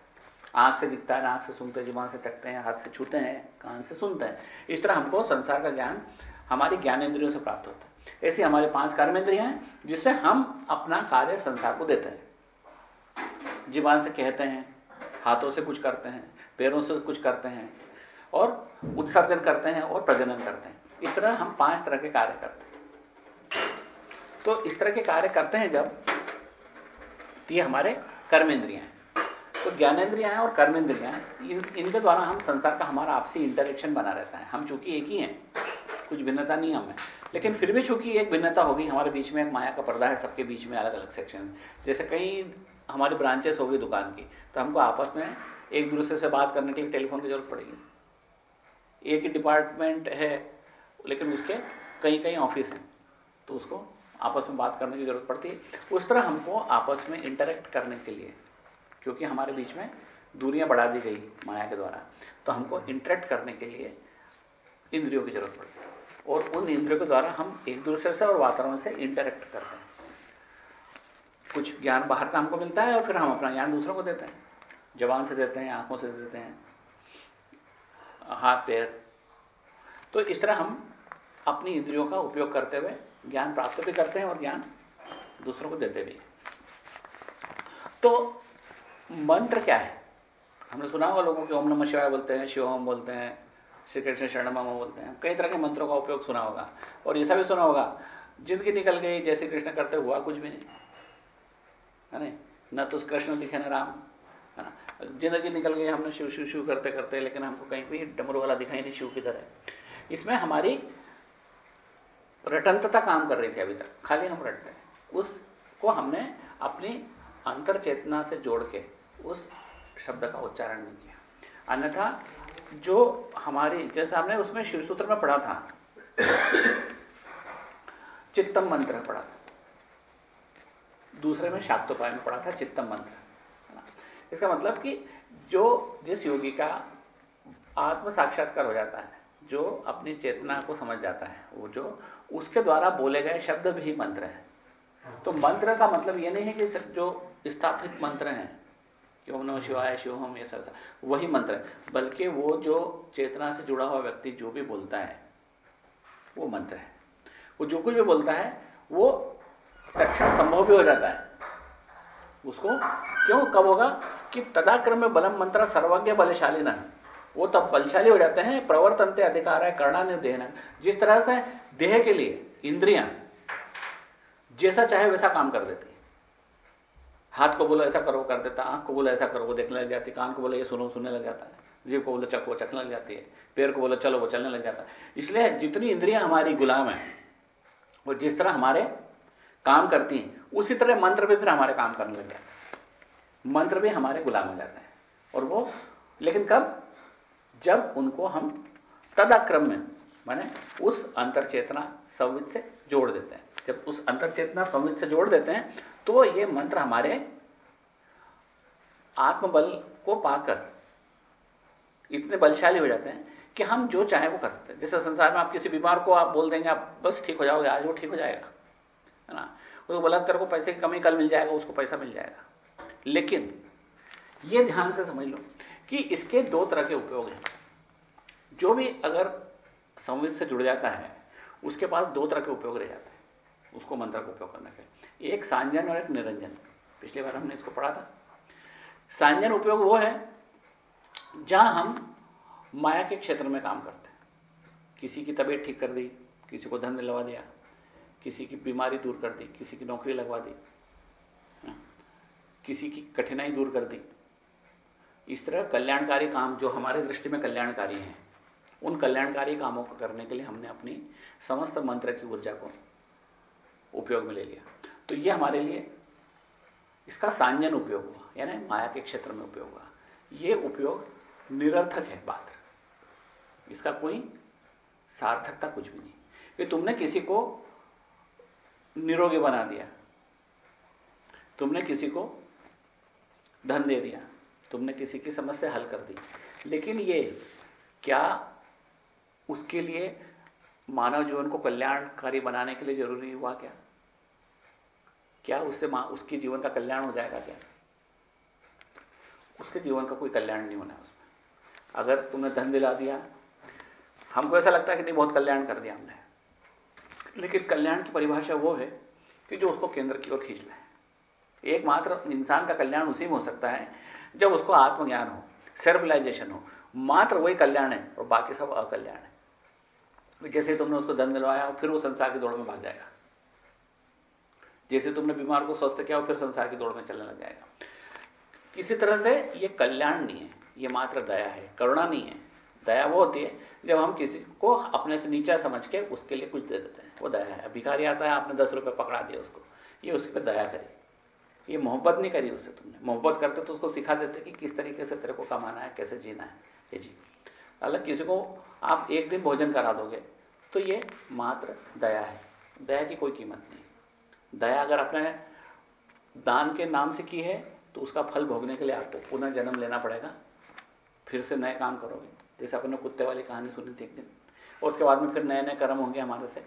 आँख से दिखता है, नाक से सुनते ज़ुबान से चखते हैं, हाथ से छूते हैं, कान से सुनते हैं। इस तरह हमको संसार का ज्ञान हमारी ज्ञान इंद्रियों से प्राप्त होता है। ऐसी हमारे पाँच कर्म कर्मेंद्रियाँ हैं, जिससे हम अपना कार्य संसार को देते हैं। जीवान से कहते हैं, हाथों से कुछ करते हैं, पैरों से कुछ करते हैं और उत्सर्जन करते हैं और प्रजनन करते हैं। इस तरह हम पाँच तरह के कार्य करते हैं। तो इस तरह के कार्य करते हैं जब ये हमारे कर्मेंद्रियाँ हैं। तो ज्ञानेन्द्रियाँ हैं और कर्मेंद्रियाँ हैं। इन, इनके द्वारा हम संसार का हमारा आपसी इंटरेक्शन बना रहता है। हम चूँकि एक ही हैं कुछ भिन्नता नहीं हमें। लेकिन फिर भी चूँकि एक भिन्नता होगी हमारे बीच में एक माया का पर्दा है सबके बीच में अलग अलग सेक्शन जैसे कई हमारी ब्रांचेस होगी दुकान की तो हमको आपस में एक दूसरे से बात करने के लिए टेलीफोन की ज़रूरत पड़ेगी। एक डिपार्टमेंट है, लेकिन उसके कई कई ऑफ़िस हैं। तो उसको आपस में बात करने की ज़रूरत पड़ती है। उस तरह हमको आपस में इंटरेक्ट करने के लिए, क्योंकि हमारे बीच में दूरियाँ बढ़ा दी गई माया के द्वारा तो हमको इंटरेक्ट करने के लिए इंद्रियों की ज़रूरत पड़ती है। और उन इंद्रियों के द्वारा हम एक दूसरे से और वातावरण से इंटरेक्ट करते हैं। कुछ ज्ञान बाहर का हमको मिलता है और फिर हम अपना ज्ञान दूसरों को देते हैं। जवान से देते हैं, आँखों से देते हैं हाथ पैर। तो इस तरह हम अपनी इंद्रियों का उपयोग करते हुए ज्ञान प्राप्त भी करते हैं और ज्ञान दूसरों को देते भी तो मंत्र क्या है? हमने सुना होगा लोगों के ओम नमः शिवाय बोलते हैं, शिवम बोलते हैं, श्री कृष्ण शरणमा बोलते हैं। कई तरह के मंत्रों का उपयोग सुना होगा। और ऐसा भी सुना होगा, ज़िंदगी निकल गई, जैसे कृष्ण करते हुआ कुछ भी नहीं। है न? तो कृष्ण दिखे, ना राम। है ना? ज़िंदगी निकल गई, हमने शिव शिव शिव करते करते, लेकिन हमको कहीं भी डमरू वाला दिखाई नहीं, शिव किधर है। इसमें हमारी रटंतता काम कर रही थी अभी तक, खाली हम रटते हैं। उसको हमने अपनी अंतर चेतना से जोड़ के उस शब्द का उच्चारण नहीं किया। अन्यथा, जो हमारी, जैसे हमने उसमें शिव सूत्र में पढ़ा था, चित्तम मंत्र पढ़ा था। दूसरे में शाक्तोपाय में पढ़ा था, चित्तम मंत्र। इसका मतलब कि जो जिस योगी का आत्म साक्षात्कार हो जाता है, जो अपनी चेतना को समझ जाता है, वो जो उसके द्वारा बोले गए शब्द भी मंत्र है। तो मंत्र का मतलब यह नहीं है कि सिर्फ़ जो स्थापित मंत्र हैं कि ओम नमः शिवाय, शिवम, ये सब वही मंत्र है, बल्कि वो जो चेतना से जुड़ा हुआ व्यक्ति जो भी बोलता है, वो मंत्र है। वो जो कुछ भी बोलता है, वो तक्षण संभव भी हो जाता है। उसको क्यों कब होगा? कि तदाक्रम में बलम मंत्र सर्वज्ञ बलशाली न वो तब बलशाली हो जाते हैं, प्रवर्तनते अधिकार है कर्णान्य देना जिस तरह से देह के लिए इंद्रियाँ, जैसा चाहे वैसा काम कर देती है। हाथ को बोलो ऐसा करो, कर देता, आँख को बोलो ऐसा करो, वो देखने लग जाती कान को बोलो ये सुनो, सुनने लग जाता है। जीव को बोलो चक वो चखने लग जाती है। पैर को बोलो चलो, वो चलने लग जाता है। इसलिए जितनी इंद्रियाँ हमारी गुलाम है, वो जिस तरह हमारे काम करती हैं, उसी तरह मंत्र भी फिर हमारे काम करने लग जाते हैं। मंत्र भी हमारे गुलाम हो जाते हैं। और वो, लेकिन कब? जब उनको हम तदाक्रम में, माने उस अंतर चेतना से जोड़ देते हैं। जब उस अंतर चेतना से जोड़ देते हैं तो ये मंत्र हमारे आत्मबल को पाकर इतने बलशाली हो जाते हैं कि हम जो चाहे वो कर सकते हैं। जैसे संसार में आप किसी बीमार को आप बोल देंगे, आप बस ठीक हो जाओगे, आज वो ठीक हो जाएगा, है ना? उसको बोला तेरे को पैसे की कमी कल मिल जाएगा, उसको पैसा मिल जाएगा। लेकिन यह ध्यान से समझ लो कि इसके दो तरह के उपयोग हैं। जो भी अगर संवित से जुड़ जाता है, उसके पास दो तरह के उपयोग रह जाते हैं। उसको मंत्र का उपयोग करने के एक सांजन और एक निरंजन। पिछली बार हमने इसको पढ़ा था। सांजन उपयोग वो है, जहाँ हम माया के क्षेत्र में काम करते हैं। किसी की तबीयत ठीक कर दी, किसी को धन दिलवा दिया, किसी की बीमारी दूर कर दी, किसी की नौकरी लगवा दी। किसी की कठिनाई दूर कर दी। इस तरह कल्याणकारी काम जो हमारे दृष्टि में कल्याणकारी हैं, उन कल्याणकारी कामों को करने के लिए हमने अपनी समस्त मंत्र की ऊर्जा को उपयोग में ले लिया। तो यह हमारे लिए इसका सांजन उपयोग हुआ, यानी माया के क्षेत्र में उपयोग हुआ। यह उपयोग निरर्थक है बात इसका कोई सार्थकता कुछ भी नहीं। कि तुमने किसी को निरोगी बना दिया। तुमने किसी को धन दे दिया। तुमने किसी की समस्या हल कर दी। लेकिन ये, क्या उसके लिए मानव जीवन को कल्याणकारी बनाने के लिए ज़रूरी हुआ क्या? क्या उससे उसके जीवन का कल्याण हो जाएगा क्या? उसके जीवन का कोई कल्याण नहीं होना उसमें। अगर तुमने धन दिला दिया, हमको ऐसा लगता है कि नहीं, बहुत कल्याण कर दिया हमने। लेकिन कल्याण की परिभाषा वो है कि जो उसको केंद्र की ओर खींच ले। एकमात्र इंसान का कल्याण उसी में हो सकता है, जब उसको आत्मज्ञान हो सेल्फलाइजेशन हो। मात्र वही कल्याण है और बाकी सब अकल्याण है। जैसे तुमने उसको धन दिलवाया, फिर वो संसार की दौड़ में भाग जाएगा। जैसे तुमने बीमार को स्वस्थ किया हो फिर संसार की दौड़ में चलने लग जाएगा। किसी तरह से ये कल्याण नहीं है, ये मात्र दया है, करुणा नहीं है। दया वो होती है, जब हम किसी को अपने से नीचा समझ के उसके लिए कुछ दे देते हैं। वो दया है। भिखारी आता है, आपने दस रुपए पकड़ा दिया उसको। ये उस पर दया करे ये मोहब्बत नहीं करी उससे तुमने। मोहब्बत करते तो उसको सिखा देते कि किस तरीके से तेरे को कमाना है, कैसे जीना है। ये जी। अलग किसी को आप एक दिन भोजन करा दोगे तो ये मात्र दया है। दया की कोई कीमत नहीं। दया अगर आपने दान के नाम से की है तो उसका फल भोगने के लिए आपको पुनः जन्म लेना पड़ेगा। फिर से नए काम करोगे। जैसे अपने कुत्ते वाली कहानी सुनी थी एक दिन। और उसके बाद में फिर नए नए कर्म होंगे हमारे से।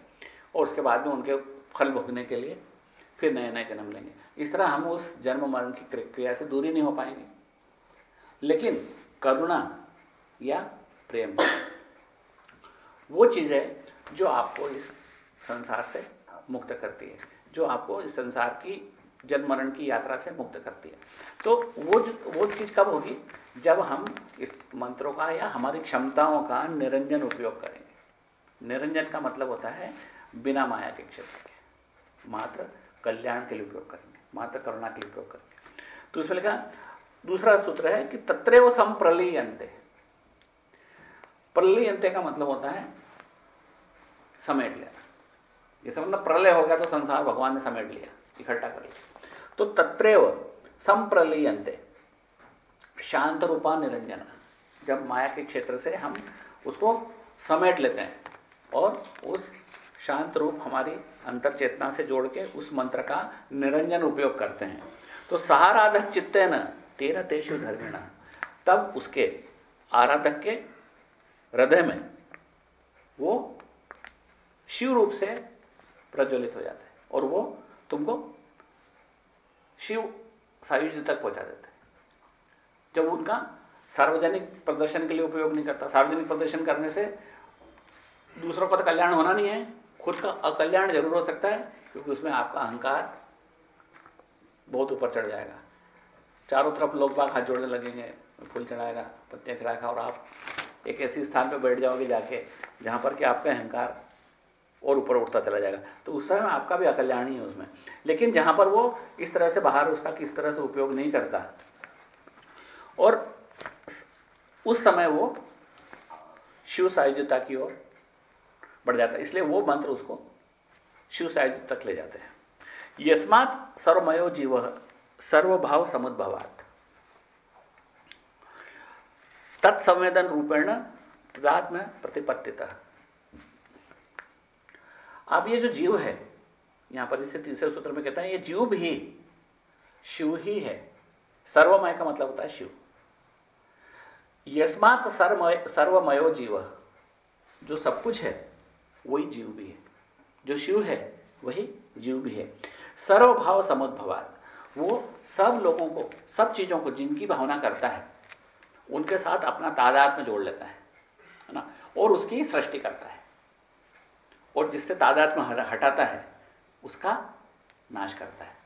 और उसके बाद में उनके फल भोगने के लिए फिर नए नए जन्म लेंगे। इस तरह हम उस जन्म मरण की क्रिया से दूरी नहीं हो पाएँगे। लेकिन करुणा या प्रेम, वो चीज़ है जो आपको इस संसार से मुक्त करती है, जो आपको इस संसार की जन्म मरण की यात्रा से मुक्त करती है। तो वो वो चीज़ कब होगी? जब हम इस मंत्रों का या हमारी क्षमताओं का निरंजन उपयोग करेंगे। निरंजन का मतलब होता है बिना माया के क्षेत्र के। मात्र कल्याण के लिए उपयोग करेंगे मात्र करुणा के लिए उपयोग करेंगे। तो इसमें लिखा, दूसरा सूत्र है कि तत्रे वो संप्रलीयंते प्रलीयंते का मतलब होता है समेट लेना जैसे मतलब प्रलय हो गया तो संसार भगवान ने समेट लिया, इकट्ठा कर लिया। तो तत्रेव संप्रलीयंते शांत रूपा निरंजन। जब माया के क्षेत्र से हम उसको समेट लेते हैं और उस शांत रूप हमारी अंतर चेतना से जोड़ के उस मंत्र का निरंजन उपयोग करते हैं। तो सहाराधक चित्ते न तेरह तेषु धर्मिण। तब उसके आराधक के हृदय में वो शिव रूप से प्रज्वलित हो जाता है और वो तुमको शिव सायुज्य तक पहुँचा देता है। जब उनका सार्वजनिक प्रदर्शन के लिए उपयोग नहीं करता, सार्वजनिक प्रदर्शन करने से दूसरों का तो कल्याण होना नहीं है। खुद का अकल्याण ज़रूर हो सकता है, क्योंकि उसमें आपका अहंकार बहुत ऊपर चढ़ जाएगा। चारों तरफ़ लोग बाग हाथ जोड़ने लगेंगे, फूल चढ़ाएगा, पत्तियाँ चढ़ाएगा, और आप एक ऐसी स्थान पर बैठ जाओगे जाके, जहाँ पर कि आपका अहंकार और ऊपर उठता चला जाएगा। तो उस समय आपका भी अकल्याण ही है उसमें। लेकिन जहाँ पर वो इस तरह से बाहर उसका किस तरह से उपयोग नहीं करता, और उस समय वो शिव सायुजता की ओर बढ़ जाता है। इसलिए वो मंत्र उसको शिव सायुज तक ले जाते हैं। यस्मात सर्वमयो जीव, सर्वभाव समुद्भवात। तत्संवेदन रूपेण तदात्म प्रतिपत्तिता। अब ये जो जीव है, यहाँ पर इसे तीसरे सूत्र में कहता है, ये जीव भी शिव ही है। सर्वमय का मतलब होता है शिव। यस्मात सर्वमयो जीव, जो सब कुछ है वही जीव भी है। जो शिव है, वही जीव भी है। सर्वभाव समुद्भवात। वो सब लोगों को, सब चीज़ों को, जिनकी भावना करता है, उनके साथ अपना तादाद में जोड़ लेता है ना? और उसकी सृष्टि करता है। और जिससे तादाद में हटाता है, उसका नाश करता है।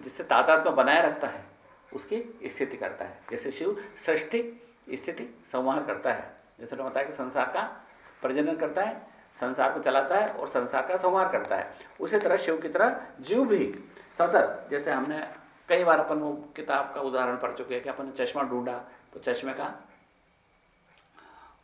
जिससे तादाद में बनाए रखता है, उसकी स्थिति करता है। जैसे शिव सृष्टि, स्थिति संवार करता है। जैसे बताया कि संसार का प्रजनन करता है संसार को चलाता है और संसार का संवार करता है। उसी तरह शिव की तरह जीव भी सतत, जैसे हमने कई बार अपन वो किताब का उदाहरण पढ़ चुके हैं कि अपन चश्मा ढूंढा तो चश्मे का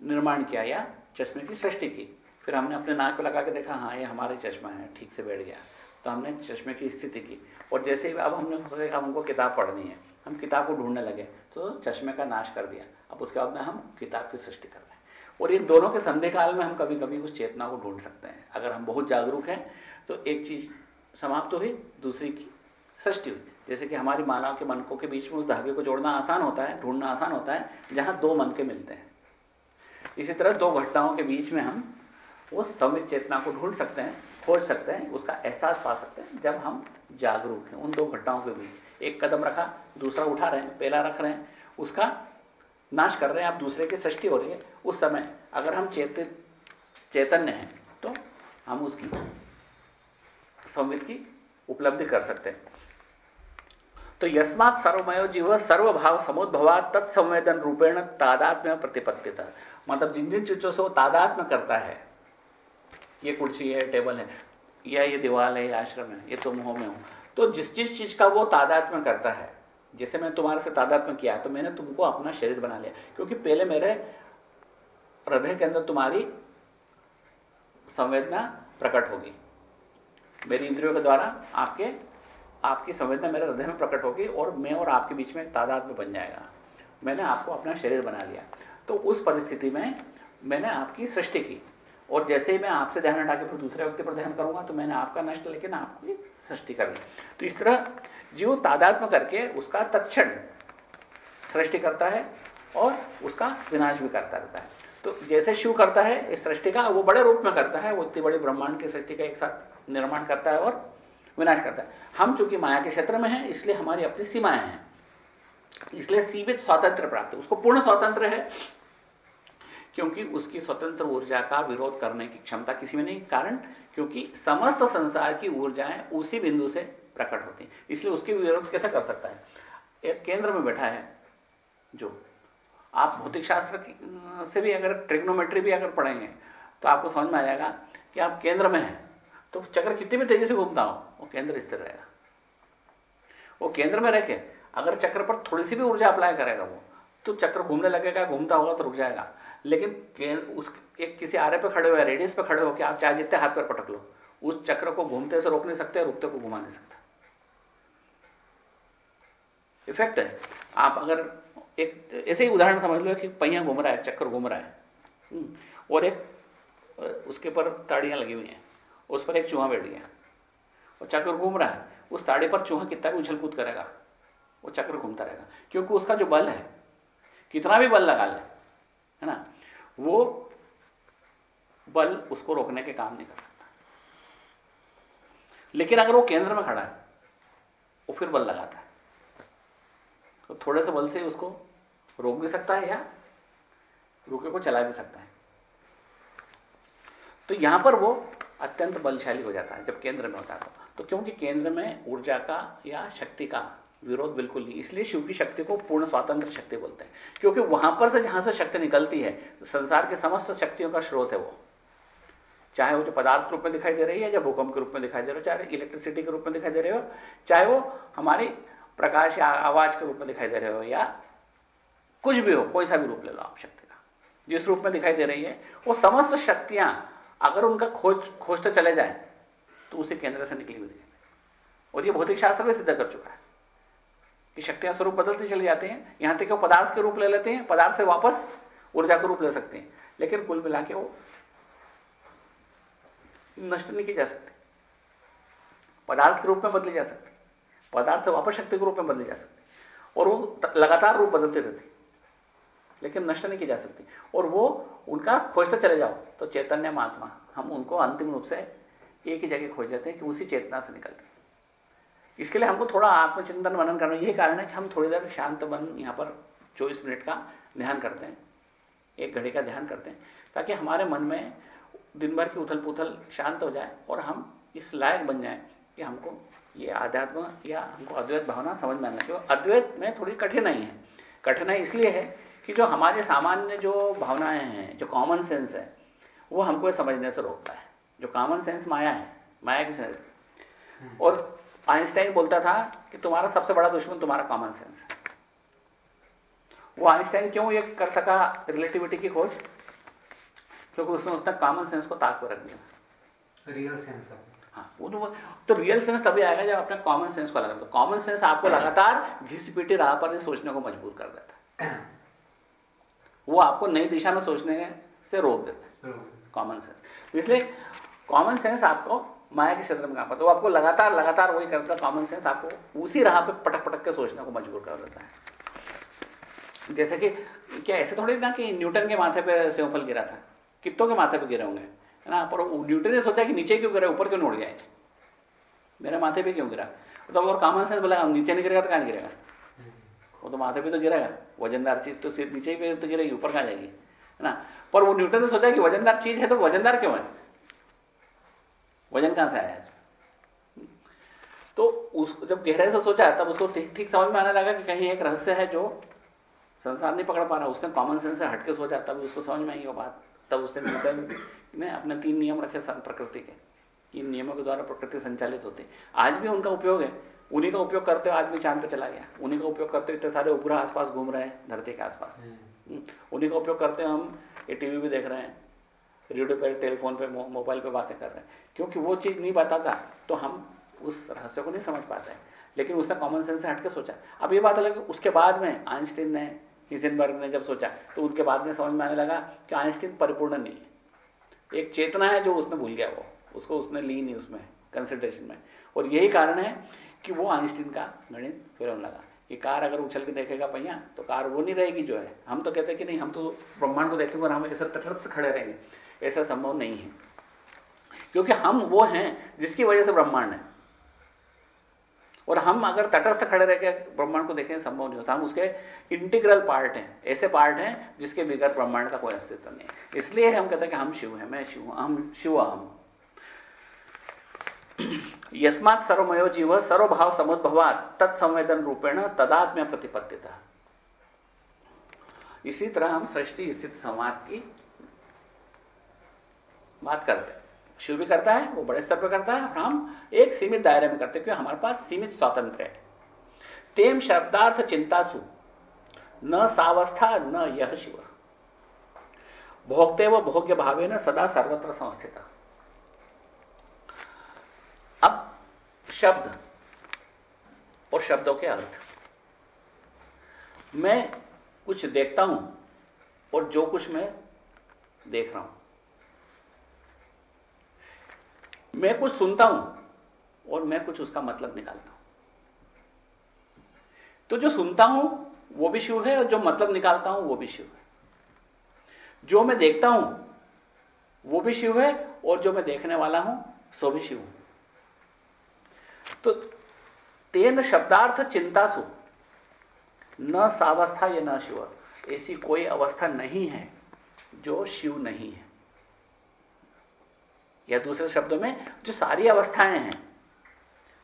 निर्माण किया या चश्मे की सृष्टि की। फिर हमने अपने नाक पे लगा के देखा हाँ ये हमारे चश्मा है, ठीक से बैठ गया। तो हमने चश्मे की स्थिति की। और जैसे ही अब हमने अब हमको किताब पढ़नी है, हम किताब को ढूँढने लगे तो चश्मे का नाश कर दिया। अब उसके बाद में हम किताब की सृष्टि कर रहे हैं। और इन दोनों के संधि काल में हम कभी कभी उस चेतना को ढूंढ सकते हैं। अगर हम बहुत जागरूक हैं तो एक चीज़ समाप्त हुई, दूसरी की सृष्टि हुई। जैसे कि हमारी मालाओं के मनकों के बीच में उस धागे को जोड़ना आसान होता है, ढूंढना आसान होता है, जहाँ दो मन के मिलते हैं। इसी तरह दो घटनाओं के बीच में हम उस संवित चेतना को ढूंढ सकते हैं, खोज सकते हैं, उसका एहसास पा सकते हैं, जब हम जागरूक हैं उन दो घटनाओं के बीच। एक कदम रखा, दूसरा उठा रहे हैं, पहला रख रहे हैं, उसका नाश कर रहे हैं, आप दूसरे की सृष्टि हो रही है। उस समय अगर हम चेतित चैतन्य हैं तो हम उसकी संवित की उपलब्धि कर सकते हैं। तो यस्मात सर्वमयो जीव सर्वभाव समुद्भवा तत्संवेदन रूपेण तादात्म्य प्रतिपत्तिता। मतलब जिन जिन चीज़ों से वो तादात्म्य करता है, ये कुर्सी है, टेबल है, या ये दीवार है, ये आश्रम है, ये तुम हो में हो तो जिस जिस चीज़ का वो तादात्म्य करता है जैसे मैंने तुम्हारे से तादात्म्य किया तो मैंने तुमको अपना शरीर बना लिया। क्योंकि पहले मेरे हृदय के अंदर तुम्हारी संवेदना प्रकट होगी। मेरी इंद्रियों के द्वारा आपके, आपकी संवेदना मेरे हृदय में प्रकट होगी और मैं और आपके बीच में तादाद में बन जाएगा। मैंने आपको अपना शरीर बना लिया। तो उस परिस्थिति में मैंने आपकी सृष्टि की। और जैसे ही मैं आपसे ध्यान हटा के फिर दूसरे व्यक्ति पर ध्यान करूँगा तो मैंने आपका नष्ट लेकिन आपकी सृष्टि कर ली तो इस तरह जीव तादात्म करके उसका तत्ण सृष्टि करता है और उसका विनाश भी करता रहता है। तो जैसे शिव करता है, इस सृष्टि का वो बड़े रूप में करता है, वो इतनी बड़ी ब्रह्मांड की सृष्टि का एक साथ निर्माण करता है और विनाश करता है। हम चूँकि माया के क्षेत्र में हैं, इसलिए हमारी अपनी सीमाएँ हैं। इसलिए सीमित स्वातंत्र प्राप्त उसको पूर्ण स्वातंत्र है, क्योंकि उसकी स्वतंत्र ऊर्जा का विरोध करने की क्षमता किसी में नहीं। कारण, क्योंकि समस्त संसार की ऊर्जाएँ उसी बिंदु से प्रकट होती हैं। इसलिए उसके विरोध कैसे कर सकता है? एक केंद्र में बैठा है जो। आप भौतिक शास्त्र से भी अगर ट्रिग्नोमेट्री भी अगर पढ़ेंगे तो आपको समझ में आ जाएगा कि आप केंद्र में हैं। तो चक्र कितनी भी तेज़ी से घूमता हो, वो केंद्र स्थिर रहेगा। वो केंद्र में रह के अगर चक्र पर थोड़ी सी भी ऊर्जा अप्लाई करेगा वो तो चक्र घूमने लगेगा, घूमता होगा तो रुक जाएगा। लेकिन उस एक किसी आरे पे खड़े हुए, रेडियस पे खड़े होकर आप चाहे जितने हाथ पर पटक लो, उस चक्र को घूमते से रोक नहीं सकते, रुकते को घुमा नहीं सकते। इफ़ेक्ट है। आप अगर एक ऐसे ही उदाहरण समझ लो कि पहिया घूम रहा है चक्कर घूम रहा है। हम्म, और एक उसके ऊपर ताड़ियाँ लगी हुई हैं उस पर एक चूहा बैठ गया। और चक्र घूम रहा है उस ताड़ी पर चूहा कितना भी उछल कूद करेगा वो चक्र घूमता रहेगा। क्योंकि उसका जो बल है कितना भी बल लगा ले है ना वो बल उसको रोकने के काम नहीं कर सकता। लेकिन अगर वो केंद्र में खड़ा है वो फिर बल लगाता है। तो थोड़े से बल से उसको रोक भी सकता है या रुके को चला भी सकता है। तो यहाँ पर वो अत्यंत बलशाली हो जाता है, जब केंद्र में होता है। तो क्योंकि केंद्र में ऊर्जा का या शक्ति का विरोध बिल्कुल नहीं, इसलिए शिव की शक्ति को पूर्ण स्वातंत्र शक्ति बोलते हैं। क्योंकि वहाँ पर से जहाँ से शक्ति निकलती है, संसार के समस्त शक्तियों का स्रोत है वो। चाहे वो जो पदार्थ रूप में दिखाई दे रही है या भूकंप के रूप में दिखाई दे रहे हो, चाहे इलेक्ट्रिसिटी के रूप में दिखाई दे रहे हो, चाहे वो हमारी प्रकाश या आवाज़ के रूप में दिखाई दे रहे हो या कुछ भी हो, कोई सा भी रूप ले लो आप शक्ति का। जिस रूप में दिखाई दे रही है, वो समस्त शक्तियाँ अगर उनका खोज खोजते चले जाए तो उसे केंद्र से निकली हुई दिखाई और ये भौतिक शास्त्र भी सिद्ध कर चुका है कि शक्तियाँ स्वरूप बदलते चले जाते हैं, यहाँ तक वो पदार्थ के रूप ले लेते हैं, पदार्थ से वापस ऊर्जा का रूप ले सकते हैं, लेकिन कुल मिला के वो नष्ट नहीं की जा सकती। पदार्थ के रूप में बदली जा सकती। पदार्थ वापस शक्ति के रूप में बदली जा सकती और वो लगातार रूप बदलते रहती लेकिन नष्ट नहीं की जा सकती। और वो उनका खोजते चले जाओ। तो चैतन्य महात्मा, हम उनको अंतिम रूप से एक ही जगह खोज जाते हैं कि उसी चेतना से निकलते इसके लिए हमको थोड़ा आत्मचिंतन मनन करना यही कारण है कि हम थोड़ी देर शांत बन यहाँ पर चौबीस मिनट का ध्यान करते हैं। एक घड़ी का ध्यान करते हैं। ताकि हमारे मन में दिन भर की उथल पुथल शांत हो जाए और हम इस लायक बन जाए कि हमको ये आध्यात्म या हमको अद्वैत भावना समझ में आना चाहिए। अद्वैत में थोड़ी कठिनाई है। कठिनाई इसलिए है कि जो हमारे सामान्य जो भावनाएँ हैं जो कॉमन सेंस है वो हमको समझने से रोकता है। जो कॉमन सेंस माया है माया की सेंस और आइंस्टाइन बोलता था कि तुम्हारा सबसे बड़ा दुश्मन तुम्हारा कॉमन सेंस है। वो आइंस्टाइन क्यों ये कर सका रिलेटिविटी की खोज? क्योंकि उसने उसने कॉमन सेंस को ताक पर रख दिया। रियल सेंस हाँ वो तो तो रियल सेंस तभी आएगा जब अपने कॉमन सेंस को लगा तो कॉमन सेंस आपको लगातार घिस पीटी राह पर सोचने को मजबूर कर देता है। वो आपको नई दिशा में सोचने से रोक देता है। कॉमन सेंस तो इसलिए कॉमन सेंस आपको माया के क्षेत्र में काम करता है। वो आपको लगातार लगातार वही करता है। कॉमन सेंस आपको उसी राह पे पटक पटक के सोचने को मजबूर कर देता है। जैसे कि क्या ऐसे थोड़ी ना कि न्यूटन के माथे पे सेवफल गिरा था? कितों के माथे पे गिरे होंगे? है ना? पर न्यूटन ने सोचा कि नीचे क्यों गिरा, ऊपर क्यों उड़ जाए मेरे माथे पे क्यों गिरा? तो और कॉमन सेंस बोला, नीचे नहीं गिरेगा तो कहाँ गिरेगा? वो तो माथे पे तो गिरेगा। वजनदार चीज़ तो सिर्फ़ नीचे पे तो गिरेगी, ऊपर कहाँ जाएगी? है ना? पर वो न्यूटन ने सोचा कि वजनदार चीज़ है तो वजनदार क्यों है? वज़न कहाँ से आया तो उस, जब गहराई से सोचा, तब उसको ठीक ठीक समझ में आने लगा कि कहीं एक रहस्य है जो संसार नहीं पकड़ पा रहा। उसने कॉमन सेंस से हटके सोचा तब उसको समझ में आई वो बात। तब उसने न्यूटन ने अपने तीन नियम रखे प्रकृति के। इन नियमों के द्वारा प्रकृति संचालित होती आज भी उनका उपयोग है। उन्हीं का उपयोग करते हुए आदमी चाँद पर चला गया। उन्हीं का उपयोग करते हुए इतने सारे उपग्रह आसपास घूम रहे हैं धरती के आसपास। हम्म। हम्म। उन्हीं का उपयोग करते हुए हम ये टीवी भी देख रहे हैं रेडियो पर टेलीफोन पे मोबाइल पे बातें कर रहे हैं। क्योंकि वो चीज़ नहीं बताता तो हम उस रहस्य को नहीं समझ पाते हैं। लेकिन उसने कॉमन सेंस से हटकर सोचा। अब ये बात अलग उसके बाद में आइंस्टीन ने हिजनबर्ग ने जब सोचा तो उनके बाद में समझ में आने लगा कि आइंस्टीन परिपूर्ण नहीं है। एक चेतना है जो उसने भूल गया वो। उसको उसने ली नहीं उसमें कंसिडरेशन में। और यही कारण है कि वो आइंस्टीन का गणित फिर लगा। कि कार अगर उछल के देखेगा पहिया तो कार वो नहीं रहेगी जो है। हम तो कहते हैं कि नहीं, हम तो ब्रह्मांड को देखेंगे और हम ऐसे तटस्थ खड़े रहेंगे। ऐसा संभव नहीं है। क्योंकि हम वो हैं जिसकी वजह से ब्रह्मांड है। और हम अगर तटस्थ खड़े रह के ब्रह्मांड को देखें, संभव नहीं होता। हम उसके इंटीग्रल पार्ट हैं। ऐसे पार्ट हैं जिसके बिगड़ ब्रह्मांड का कोई अस्तित्व नहीं इसलिए हम कहते हैं कि हम शिव हैं, मैं शिव हूँ, हम शिव हम यस्मात सर्वमयो जीव, सर्वभाव समुद्भवात, तत्संवेदन रूपेण तदात्म्य प्रतिपत्तिता। इसी तरह हम सृष्टि स्थित संवाद की बात करते हैं। शिव भी करता है, वो बड़े स्तर पर करता है। हम एक सीमित दायरे में करते हैं, क्योंकि हमारे पास सीमित स्वातंत्र है। तेम शब्दार्थ चिंतासु, न सावस्था, न यह शिव। भोगते व भोग्य भावे न सदा सर्वत्र संस्थित। अब शब्द और शब्दों के अर्थ। मैं कुछ देखता हूँ और जो कुछ मैं देख रहा हूँ। मैं कुछ सुनता हूँ और मैं कुछ उसका मतलब निकालता हूँ। तो जो सुनता हूँ, वो भी शिव है और जो मतलब निकालता हूँ, वो भी शिव है। जो मैं देखता हूँ, वो भी शिव है और जो मैं देखने वाला हूँ, सो भी शिव तो तेन शब्दार्थ चिंता सु न सावस्था या न शिव। ऐसी कोई अवस्था नहीं है जो शिव नहीं है। या दूसरे शब्दों में जो सारी अवस्थाएँ हैं,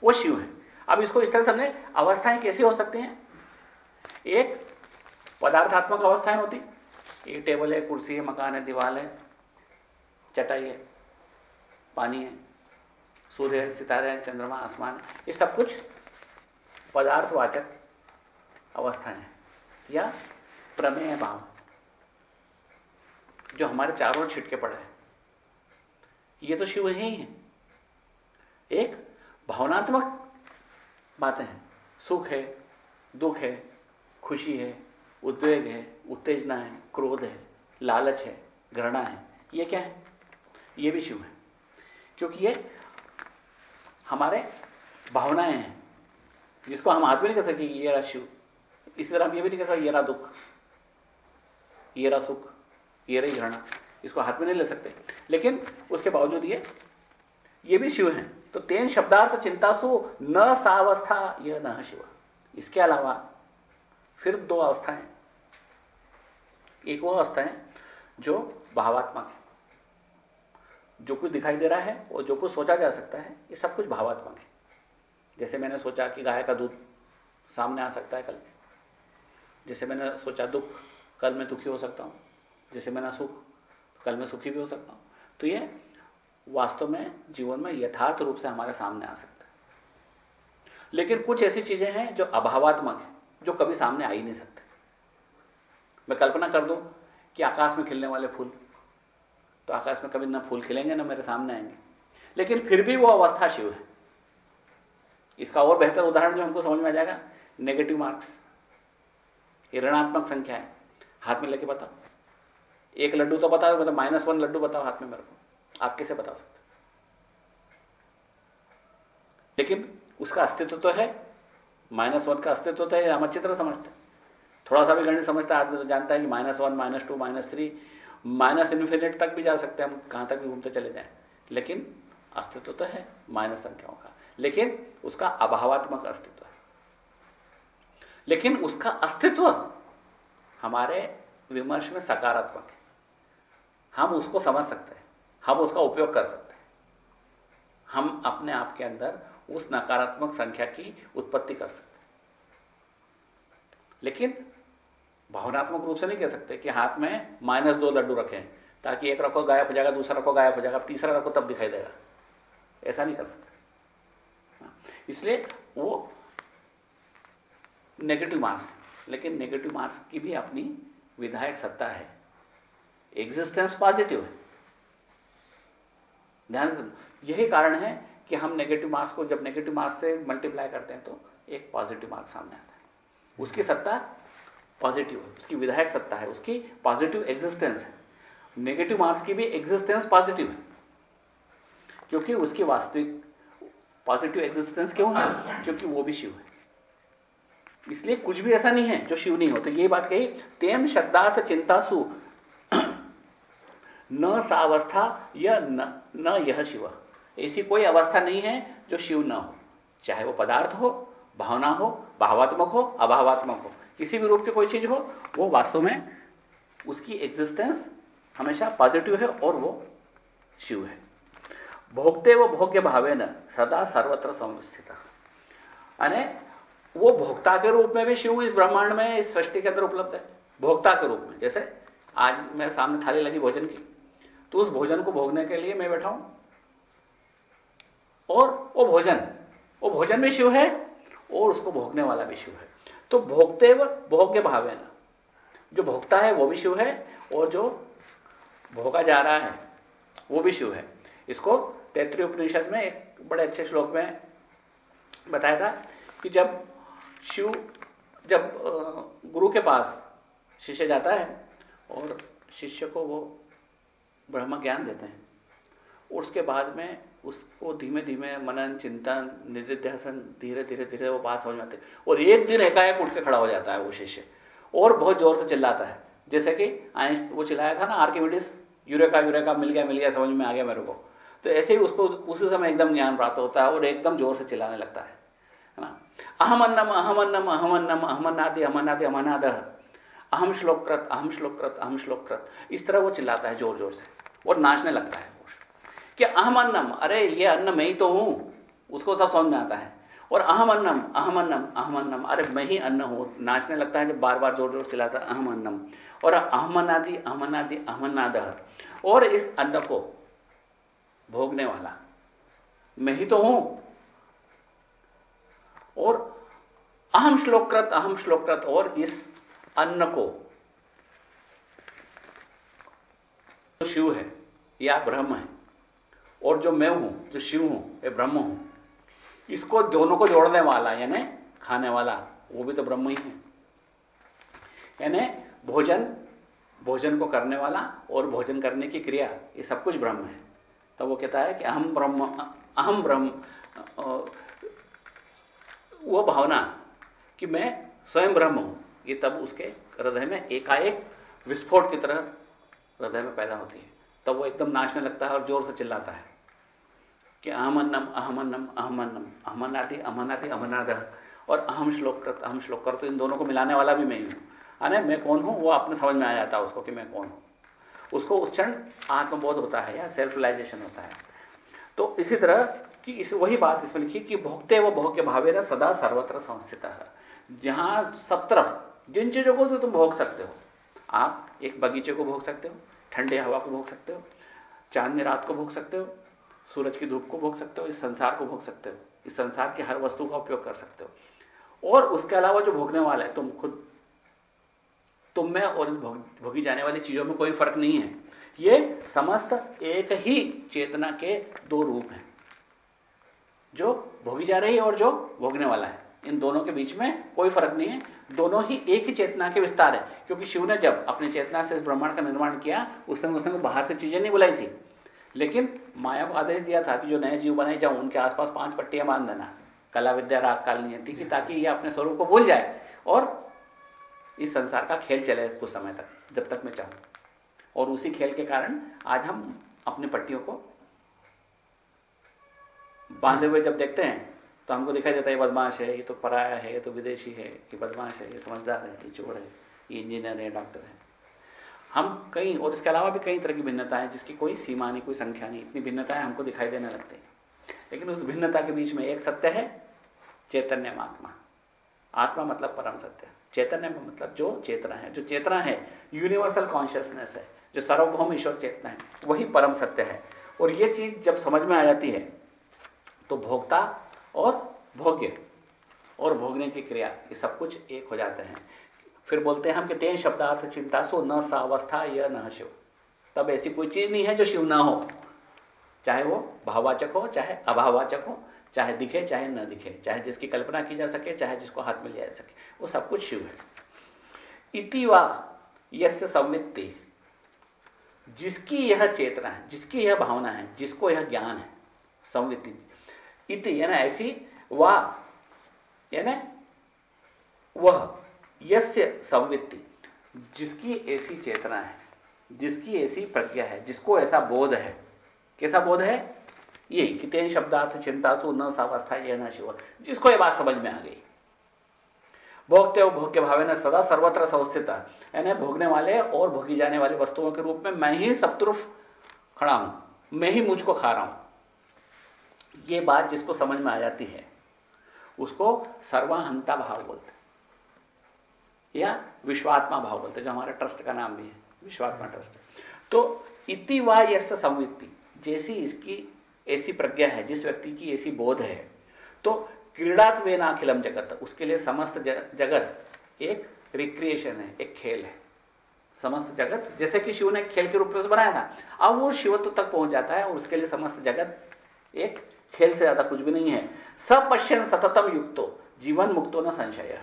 वो शिव है। अब इसको इस तरह समझे, अवस्थाएँ कैसी हो सकती हैं? एक, पदार्थात्मक अवस्थाएँ होती। एक टेबल है, कुर्सी है, मकान है दीवार है, चटाई है, पानी है, सूर्य है, सितारे हैं, चंद्रमा, आसमान ये सब कुछ पदार्थवाचक अवस्थाएँ हैं, या प्रमेय भाव, जो हमारे चारों छिटके पड़े हैं। ये तो शिव ही है। एक, भावनात्मक बातें हैं। सुख है, दुख है, खुशी है, उद्वेग है, उत्तेजना है, क्रोध है, लालच है, घृणा है। ये क्या है? ये भी शिव है। क्योंकि ये हमारे भावनाएँ हैं, जिसको हम हाथ में नहीं कर सके ये रहा शिव। इसी तरह हम ये भी नहीं कह सकते, ये रहा दुख। ये रहा सुख, ये रही घृणा। इसको हाथ में नहीं ले सकते। लेकिन उसके बावजूद ये ये भी शिव हैं। तो तेन शब्दार्थ चिंतासु न सावस्था, यह न शिव। इसके अलावा फिर दो अवस्थाएँ। एक वो अवस्था है जो भावात्मक है। जो कुछ दिखाई दे रहा है और जो कुछ सोचा जा सकता है, ये सब कुछ भावात्मक है। जैसे मैंने सोचा कि गाय का दूध सामने आ सकता है कल। जैसे मैंने सोचा दुख, कल मैं दुखी हो सकता हूँ। जैसे मैंने सुख कल मैं सुखी भी हो सकता हूँ। तो ये वास्तव में जीवन में यथार्थ रूप से हमारे सामने आ सकता है। लेकिन कुछ ऐसी चीज़ें हैं जो अभावात्मक है, जो कभी सामने आ ही नहीं सकते। मैं कल्पना कर दूँ कि आकाश में खिलने वाले फूल तो आकाश में कभी ना फूल खिलेंगे, ना मेरे सामने आएँगे। लेकिन फिर भी वो अवस्था शिव है। इसका और बेहतर उदाहरण जो हमको समझ में आ जाएगा नेगेटिव मार्क्स ऋणात्मक संख्या है। हाथ में लेके बताओ। एक लड्डू तो बताओ मतलब माइनस वन लड्डू बताओ हाथ में मेरे को। आप कैसे बता सकते लेकिन उसका अस्तित्व तो है माइनस वन का अस्तित्व तो है, हम अच्छी तरह समझते थोड़ा सा भी गणित समझता है, आदमी तो जानता है कि minus one minus two minus three minus infinite तक भी जा सकते हैं, हम कहाँ तक भी घूमते चले जाएँ। लेकिन अस्तित्व तो है माइनस संख्याओं का। लेकिन उसका अभावात्मक अस्तित्व है। लेकिन उसका अस्तित्व हमारे विमर्श में सकारात्मक है। हम उसको समझ सकते हैं, हम उसका उपयोग कर सकते हैं। हम अपने आप के अंदर उस नकारात्मक संख्या की उत्पत्ति कर सकते हैं। लेकिन भावनात्मक रूप से नहीं कह सकते कि हाथ में माइनस दो लड्डू रखें, ताकि एक रखो गायब हो जाएगा, दूसरा रखो गायब हो जाएगा तीसरा रखो तब दिखाई देगा। ऐसा नहीं कर सकते। इसलिए वो नेगेटिव मार्क्स लेकिन नेगेटिव मार्क्स की भी अपनी विधायक सत्ता है। एग्जिस्टेंस पॉजिटिव है। ध्यान यही कारण है कि हम नेगेटिव मार्क्स को जब नेगेटिव मार्क्स से मल्टीप्लाई करते हैं तो एक पॉजिटिव मार्क सामने आता है। उसकी सत्ता पॉजिटिव है, उसकी विधायक सत्ता है, उसकी पॉजिटिव एग्जिस्टेंस है। नेगेटिव मार्क्स की भी एग्जिस्टेंस पॉजिटिव है। क्योंकि उसकी वास्तविक पॉजिटिव एग्जिस्टेंस क्यों है? क्योंकि वो भी शिव है। इसलिए कुछ भी ऐसा नहीं है जो शिव नहीं हो। तो ये बात कही, तेम शब्दार्थ चिंतासु न सावस्था या न, न यह शिव। ऐसी कोई अवस्था नहीं है जो शिव न हो। चाहे वो पदार्थ हो भावना हो भावात्मक हो अभावात्मक हो किसी भी रूप की कोई चीज़ हो वो वास्तव में उसकी एग्जिस्टेंस हमेशा पॉजिटिव है और वो शिव है। भोगते वो भोग्य भावे न सदा सर्वत्र संस्थित। यानी वो भोक्ता के रूप में भी शिव इस ब्रह्मांड में इस सृष्टि के अंदर उपलब्ध है। भोक्ता के रूप में जैसे आज मेरे सामने थाली लगी भोजन की। तो उस भोजन को भोगने के लिए मैं बैठा हूँ। और वो भोजन वो भोजन भी शिव है और उसको भोगने वाला भी शिव है। तो भोगते व भोग्य भाव है ना। जो भोगता है वो भी शिव है और जो भोगा जा रहा है वो भी शिव है। इसको तैतृय उपनिषद में एक बड़े अच्छे श्लोक में बताया था कि जब शिव, जब गुरु के पास शिष्य जाता है और शिष्य को वो ब्रह्म ज्ञान देते हैं। उसके बाद में उसको धीमे धीमे मनन, चिंतन, निधिध्यासन धीरे धीरे धीरे वो बात समझ में आते और एक दिन एकाएक उठ के खड़ा हो जाता है वो शिष्य। और बहुत ज़ोर से चिल्लाता है। जैसे कि वो चिल्लाया था ना, आर्किमिडिस, यूरेका यूरेका, मिल गया मिल गया, समझ में आ गया मेरे को। तो ऐसे ही उसको उसी समय एकदम ज्ञान प्राप्त होता है और एकदम ज़ोर से चिल्लाने लगता है ना? अहमन्नम अहमन्नम अहमन्नम, अहमन्नादि अहमन्नादि अहमनाद अहम श्लोकृत अहम श्लोकृत अहम श्लोकृत इस तरह वो चिल्लाता है ज़ोर ज़ोर से। और नाचने लगता है कि अहम अन्नम, अरे ये अन्न मैं ही तो हूँ, उसको तब समझ में आता है। और अहम अन्नम अहम अन्नम अहम अन्नम, अरे मैं ही अन्न हूँ। नाचने लगता है जब बार बार ज़ोर ज़ोर चिल्लाता अहम अन्नम। और अहमनादि अहमनादि अहमनाद और इस अन्न को भोगने वाला, मैं ही तो हूँ। और अहम श्लोकृत अहम श्लोकृत और इस अन्न को जो शिव है, या ब्रह्म है। और जो मैं हूँ, जो शिव हूँ, ये ब्रह्म हूँ। इसको दोनों को जोड़ने वाला, यानी खाने वाला, वो भी तो ब्रह्म ही है। यानी भोजन भोजन को करने वाला और भोजन करने की क्रिया, ये सब कुछ ब्रह्म है। तब वो कहता है कि अहम ब्रह्म अहम ब्रह्म वो भावना कि मैं स्वयं ब्रह्म हूँ। ये तब उसके हृदय में एकाएक विस्फोट की तरह हृदय में पैदा होती है। तब वो एकदम नाचने लगता है और ज़ोर से चिल्लाता है कि अहमन्नम अहमन्नम अहमन्नम अहमनादि अहमनादि अहमनाद और अहम श्लोक करत अहम श्लोक कर तो इन दोनों को मिलाने वाला भी मैं ही हूँ। अने मैं कौन हूँ? वो अपने समझ में आ जाता है उसको कि मैं कौन हूँ। उसको उस क्षण आत्मबोध होता है या सेल्फ रिलाइजेशन होता है। तो इसी तरह कि इस, वही बात इसमें लिखी कि भोगते वो भोग के भावे सदा सर्वत्र संस्थित। है जहाँ सब तरफ़ जिन चीज़ों को तो तुम भोग सकते हो। आप एक बगीचे को भोग सकते हो ठंडे हवा को भोग सकते हो चांदनी रात को भोग सकते हो, सूरज की धूप को भोग सकते हो, इस संसार को भोग सकते हो, इस संसार की हर वस्तु का उपयोग कर सकते हो। और उसके अलावा जो भोगने वाला है, तुम खुद, तुम में और भोगी जाने वाली चीज़ों में कोई फ़र्क नहीं है। ये समस्त एक ही चेतना के दो रूप हैं, जो भोगी जा रही है और जो भोगने वाला है। इन दोनों के बीच में कोई फ़र्क नहीं है। दोनों ही एक ही चेतना के विस्तार है क्योंकि शिव ने जब अपने चेतना से इस ब्रह्मांड का निर्माण किया उस समय उसने बाहर से चीज़ें नहीं बुलाई थी। लेकिन माया को आदेश दिया था कि जो नए जीव बनाए जाऊँ उनके आसपास पाँच पट्टियाँ बाँध देना। कला विद्या राग काल नियति की ताकि ये अपने स्वरूप को भूल जाए। और इस संसार का खेल चले कुछ समय तक जब तक मैं चाहूँ। और उसी खेल के कारण आज हम अपनी पट्टियों को बांधे हुए जब देखते हैं तो हमको दिखाई देता है, ये बदमाश है, ये तो पराया है, ये तो विदेशी है, ये बदमाश है, ये समझदार है, ये चोर है, ये इंजीनियर है डॉक्टर है। हम कई और इसके अलावा भी कई तरह की भिन्नताएँ जिसकी कोई सीमा नहीं, कोई संख्या नहीं, इतनी भिन्नताएँ हमको दिखाई देने लगती हैं। लेकिन उस भिन्नता के बीच में एक सत्य है, चैतन्य आत्मा। आत्मा मतलब परम सत्य। चैतन्य मतलब जो चेतना है, जो चेतना है यूनिवर्सल कॉन्शियसनेस है, जो सार्वभौम ईश्वर चेतना है, वही परम सत्य है। और यह चीज़ जब समझ में आ जाती है तो भोक्ता और भोग्य। और भोगने की क्रिया, ये सब कुछ एक हो जाते हैं। फिर बोलते हैं हम कि तेन शब्दार्थ चिंता सो न सावस्था यह न शिव। तब ऐसी कोई चीज़ नहीं है जो शिव ना हो। चाहे वो भाववाचक हो, चाहे अभाववाचक हो, चाहे दिखे, चाहे न दिखे, चाहे जिसकी कल्पना की जा सके, चाहे जिसको हाथ में लिया जा सके, वो सब कुछ शिव है। इति वा यस्य संवित्ति। जिसकी यह चेतना है, जिसकी यह भावना है, जिसको यह ज्ञान है, संवित्ति। इति यानी ऐसी, वा यानी वह, यस्य संवित्ति, जिसकी ऐसी चेतना है, जिसकी ऐसी प्रज्ञा है, जिसको ऐसा बोध है। कैसा बोध है? यही कि तेन शब्दार्थ चिंता तो न सावस्था यह न शिव, जिसको ये बात समझ में आ गई। भोगते हो भोग्य भावे न सदा सर्वत्र संस्थित यानी भोगने वाले और भोगी जाने वाली वस्तुओं के रूप में मैं ही सब खड़ा हूँ, मैं ही मुझको खा रहा हूँ। ये बात जिसको समझ में आ जाती है, उसको सर्वाहंता भाव बोलते या विश्वात्मा भाव बोलते जो हमारे ट्रस्ट का नाम भी है, विश्वात्मा ट्रस्ट तो इति वा यश संवित्ति, जैसी इसकी ऐसी प्रज्ञा है, जिस व्यक्ति की ऐसी बोध है तो क्रीड़ात वे नाखिलम जगत, उसके लिए समस्त जगत एक रिक्रिएशन है, एक खेल है। समस्त जगत, जैसे कि शिव ने खेल के रूप में बनाया था। अब वो शिवत्व तक पहुँच जाता है और उसके लिए समस्त जगत एक खेल से ज़्यादा कुछ भी नहीं है। सपश्यन सततम युक्तो, जीवन मुक्तो न संशय।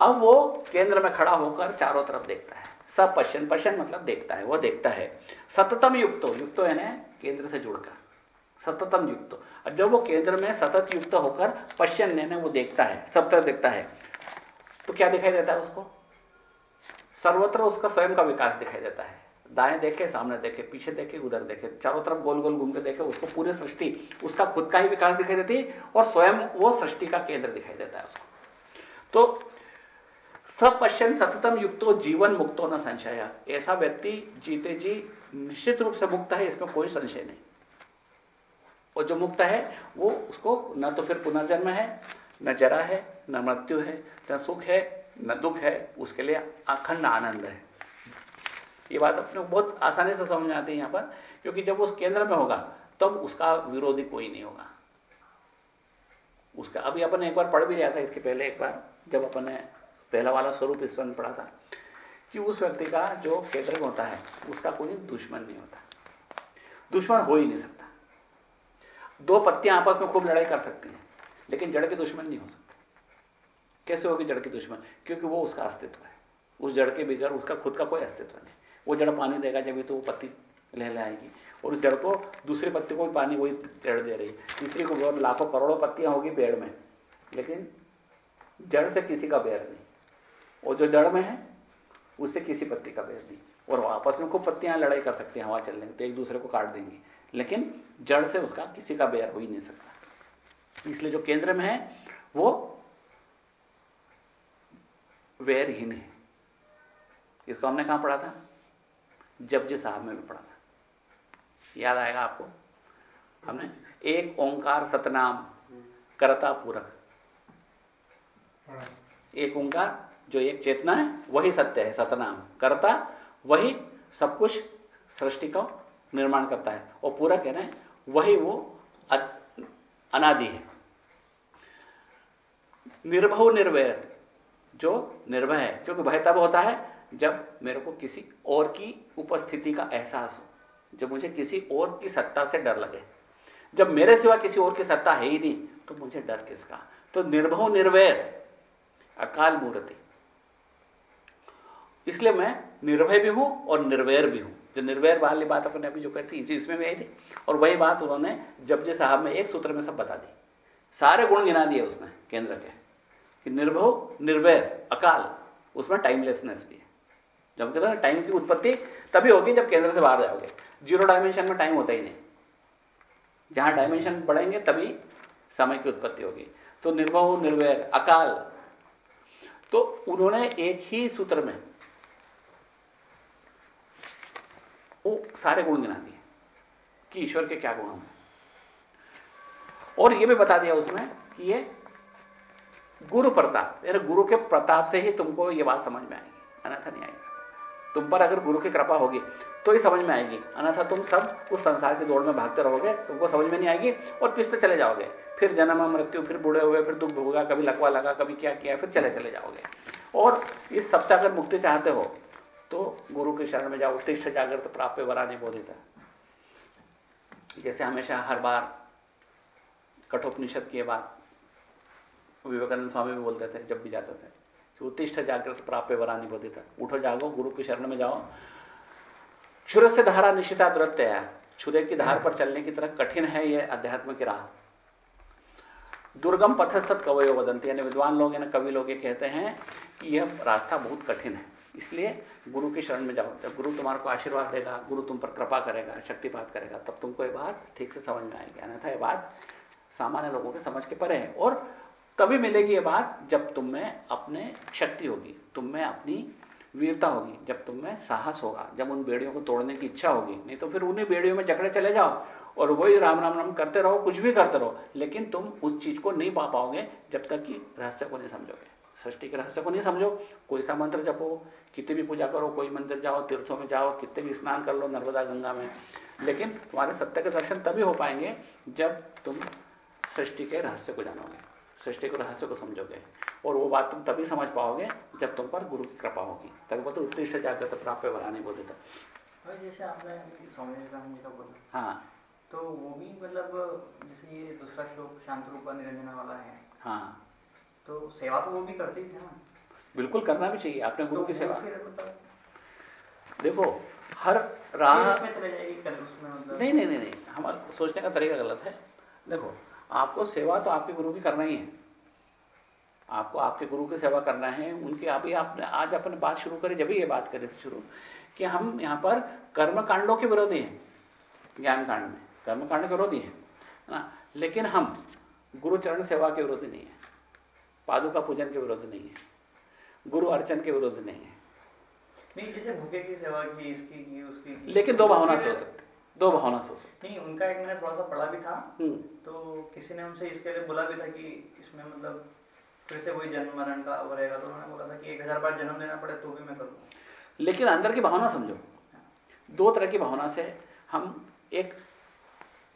अब वो केंद्र में खड़ा होकर चारों तरफ़ देखता है। सपश्यन, पश्यन मतलब देखता है, वो देखता है। सततम युक्तो युक्तो यानी केंद्र से जुड़कर। सततम युक्त। जब वो केंद्र में सतत युक्त होकर पश्चिम ने वो देखता है, सब तरफ़ देखता है तो क्या दिखाई देता है उसको? सर्वत्र उसका स्वयं का विकास दिखाई देता है। दाएँ देखे, सामने देखे, पीछे देखे, उधर देखे। चारों तरफ़ गोल गोल घूम के देखे, उसको पूरी सृष्टि, उसका खुद का ही विकास दिखाई देती है और स्वयं वो सृष्टि का केंद्र दिखाई देता है उसको। तो सब पश्चिम सततम युक्तो जीवन मुक्तो न संशय। ऐसा व्यक्ति जीते जी निश्चित रूप से मुक्त है, इसमें कोई संशय नहीं। और जो मुक्त है, वो उसको न तो फिर पुनर्जन्म है, न जरा है, न मृत्यु है, न सुख है, न दुख है, उसके लिए अखंड आनंद है। ये बात अपने बहुत आसानी से समझ आती है यहाँ पर, क्योंकि जब उस केंद्र में होगा, तब तो उसका विरोधी कोई नहीं होगा। उसका, अभी अपन एक बार पढ़ भी लिया था इसके पहले एक बार, जब अपन ने पहला वाला स्वरूप इस पर पढ़ा था, कि उस व्यक्ति का जो केंद्र में होता है, उसका कोई दुश्मन नहीं होता। दुश्मन हो ही नहीं सकता। दो पत्तियाँ आपस में खूब लड़ाई कर सकती हैं, लेकिन जड़ के दुश्मन नहीं हो सकते। कैसे होगी जड़ के दुश्मन? क्योंकि वो उसका अस्तित्व है। उस जड़ के बिगड़ उसका, खुद का कोई अस्तित्व नहीं। वो जड़ पानी देगा जब तो वो पत्ती लहलाएगी। और उस जड़ को दूसरी पत्ती को भी पानी वही जड़ दे रही है। तीसरी को बहुत लाखों करोड़ों पत्तियाँ होगी पेड़ में। लेकिन जड़ से किसी का बेर नहीं। और जो जड़ में है, उससे किसी पत्ती का बेर नहीं। और आपस में खूब पत्तियाँ लड़ाई कर सकती हैं हवा चलने तो एक दूसरे को काट देंगी। लेकिन जड़ से उसका किसी का बेर हो ही नहीं सकता। इसलिए जो केंद्र में है, वो वेरहीन है। इसको हमने कहाँ पढ़ा था? जपजी साहब में भी पढ़ा था। याद आएगा आपको? हमने एक ओंकार सतनाम करता पूरक। एक ओंकार जो एक चेतना है, वही सत्य है, सतनाम। करता, वही सब कुछ सृष्टि का निर्माण करता है। और पूरा कह रहे हैं वही वो अनादि है। निर्भव निर्वैर जो निर्भय है, क्योंकि भय तब होता है जब मेरे को किसी और की उपस्थिति का एहसास हो, जब मुझे किसी और की सत्ता से डर लगे, जब मेरे सिवा किसी और की सत्ता है ही नहीं तो मुझे डर किसका? तो निर्भव निर्वैर, अकाल मूर्ति। इसलिए मैं निर्भय भी हूँ और निर्वैर भी हूँ। जो निर्वैर वाली बात अपने अभी जो कहती थी इसमें भी आई थी। और वही बात उन्होंने जपजी साहब में एक सूत्र में सब बता दी। सारे गुण गिना दिए उसने केंद्र के। कि निर्भव, निर्वैर, अकाल, उसमें टाइमलेसनेस भी है। जब कहते हैं टाइम की उत्पत्ति, तभी होगी जब केंद्र से बाहर जाओगे। ज़ीरो डायमेंशन में टाइम होता ही नहीं। जहाँ डायमेंशन बढ़ेंगे, तभी समय की उत्पत्ति होगी। तो निर्भव निर्वैर, अकाल। तो उन्होंने एक ही सूत्र में वो सारे गुण गिना दिए कि ईश्वर के क्या गुण हैं। और ये भी बता दिया उसमें कि ये गुरु प्रताप, यानी गुरु के प्रताप से ही तुमको ये बात समझ में आएगी। अन्यथा नहीं आएगी। तुम पर अगर गुरु की कृपा होगी तो ही समझ में आएगी। अन्यथा तुम सब उस संसार की दौड़ में भागते रहोगे, तुमको समझ में नहीं आएगी और पिछते चले जाओगे। फिर जन्म, मृत्यु, फिर बूढ़े हुए, फिर दुख भोगा, कभी लकवा लगा, कभी क्या किया, फिर चले चले जाओगे। और इस सबसे अगर मुक्ति चाहते हो तो गुरु के शरण में जाओ उत्तिष्ठ जागृत प्राप्त वरानी बोधित जैसे हमेशा हर बार कठोपनिषद की बात विवेकानंद स्वामी भी बोलते थे, जब भी जाते थे। उत्तिष्ठ जागृत प्राप्त वरानी बोधित। उठो जागो, गुरु के शरण में जाओ। क्षुर से धारा निश्चिता दुरत्य है। छुरे की धार पर चलने की तरह कठिन है यह अध्यात्म की राह। दुर्गम पथस्थ कवयो वदंती, यानी विद्वान लोग, यानी कवि लोग ये कहते हैं कि यह रास्ता बहुत कठिन है। इसलिए गुरु की शरण में जाओ। जब गुरु तुम्हारे को आशीर्वाद देगा, गुरु तुम पर कृपा करेगा, शक्तिपात करेगा, तब तुमको ये बात ठीक से समझ में आएगी। अन्यथा ये बात सामान्य लोगों के समझ के परे है। और तभी मिलेगी ये बात जब तुम में अपने शक्ति होगी, तुम में अपनी वीरता होगी, जब तुम में साहस होगा, जब उन बेड़ियों को तोड़ने की इच्छा होगी। नहीं तो फिर उन्हीं बेड़ियों में जकड़े चले जाओ और वही राम राम राम करते रहो, कुछ भी करते रहो, लेकिन तुम उस चीज़ को नहीं पा पाओगे जब तक कि रहस्य को नहीं समझोगे। सृष्टि के रहस्य को नहीं समझो। कोई सा मंत्र जपो, कितनी भी पूजा करो, कोई मंदिर जाओ, तीर्थों में जाओ, कितने भी स्नान कर लो नर्मदा गंगा में, लेकिन तुम्हारे सत्य के दर्शन तभी हो पाएँगे जब तुम सृष्टि के रहस्य को जानोगे। सृष्टि को रहस्य को समझोगे। और वो बात तुम तभी समझ पाओगे जब तुम पर गुरु की कृपा होगी। तभी बोलते उत्कृष्ट जागृत प्राप्त बनाने बोलते थे जैसे आपने स्वामी विवेकानंद जी का बोला। हाँ। तो वो भी मतलब जैसे ये दूसरा श्लोक शांत रूपा निरंजना वाला है। हाँ। तो सेवा तो वो भी करती थे ना? बिल्कुल करना भी चाहिए आपने गुरु तो की सेवा। मतलब देखो हर राह चले जाएगी कल उसमें मतलब नहीं नहीं नहीं नहीं हमारा सोचने का तरीका गलत है। देखो आपको सेवा तो आपके गुरु की करना ही है। आपको आपके गुरु की सेवा करना है उनकी अभी आपने आज अपने बात शुरू करी जब ये बात करी थी शुरू। कि हम यहाँ पर कर्म कांडों के विरोधी हैं ज्ञान कांड में। कर्म कांड के विरोधी है ना? लेकिन हम गुरु चरण सेवा के विरोधी नहीं है। पादुका पूजन के विरोधी नहीं है। गुरु अर्चन के विरोधी नहीं है। नहीं जैसे भूखे की सेवा की इसकी की उसकी की। लेकिन दो भावना से हो सकती। दो भावना से हो सकती नहीं उनका एक मैंने थोड़ा सा पढ़ा भी था। हम्म। तो किसी ने हमसे इसके लिए बोला भी था कि इसमें मतलब फिर से वही जन्म मरण का वो रहेगा। तो उन्होंने बोला था कि एक हज़ार बार जन्म देना पड़े तो भी मैं करूँ लेकिन अंदर की भावना समझो। दो तरह की भावना से हम एक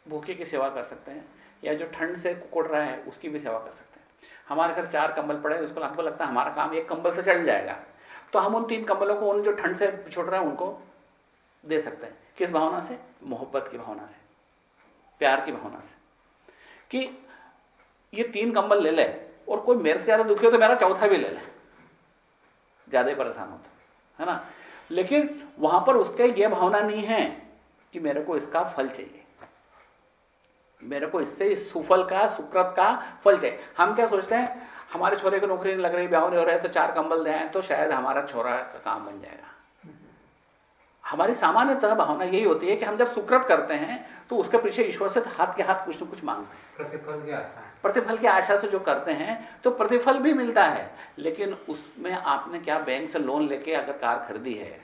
भूखे की सेवा कर सकते हैं या जो ठंड से कुकुड़ रहा है उसकी भी सेवा कर सकते हैं। हमारे घर चार कंबल पड़े उसको हमको लगता है हमारा काम एक कंबल से चल जाएगा। तो हम उन तीन कंबलों को उन जो ठंड से छोड़ रहे हैं उनको दे सकते हैं। किस भावना से? मोहब्बत की भावना से, प्यार की भावना से। कि ये तीन कंबल ले ले और कोई मेरे से ज़्यादा दुखी हो तो मेरा चौथा भी ले ले। ज़्यादा ही परेशान हो तो है ना? लेकिन वहाँ पर उसके ये भावना नहीं है कि मेरे को इसका फल चाहिए। मेरे को इससे इस सुफल का, सुकृत का फल चाहिए। हम क्या सोचते हैं, हमारे छोरे को नौकरी नहीं लग रही, ब्याह नहीं हो रहा है तो चार कंबल दें तो शायद हमारा छोरा का काम बन जाएगा। हमारी सामान्यतः भावना यही होती है कि हम जब सुकृत करते हैं तो उसके पीछे ईश्वर से हाथ के हाथ कुछ न कुछ मांगते हैं। प्रतिफल की आशा। प्रतिफल की आशा से जो करते हैं तो प्रतिफल भी मिलता है। लेकिन उसमें आपने क्या बैंक से लोन लेके अगर कार खरीदी है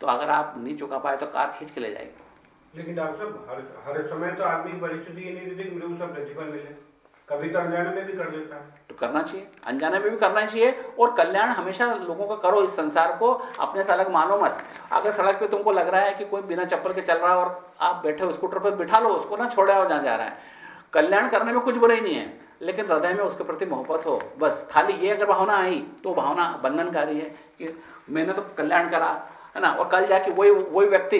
तो अगर आप नहीं चुका पाए तो कार खींच के ले जाएगी। लेकिन डॉक्टर साहब हर हर समय तो आदमी की परिस्थिति नहीं कि मुझे उसका प्रतिफल मिले। कभी अनजाने में भी कर देता है। तो करना चाहिए। अनजाने में भी करना चाहिए और कल्याण हमेशा लोगों का करो इस संसार को। अपने से अलग मानो मत। अगर सड़क पे तुमको लग रहा है कि कोई बिना चप्पल के चल रहा है और आप बैठे हो स्कूटर पर बिठा लो, उसको ना छोड़े हो जहाँ जा रहा है। कल्याण करने में कुछ बुराई नहीं है, लेकिन हृदय में उसके प्रति मोहब्बत हो। बस, खाली ये अगर भावना आई तो भावना बंधनकारी है कि मैंने तो कल्याण करा, है ना? और कल जाके वही वही व्यक्ति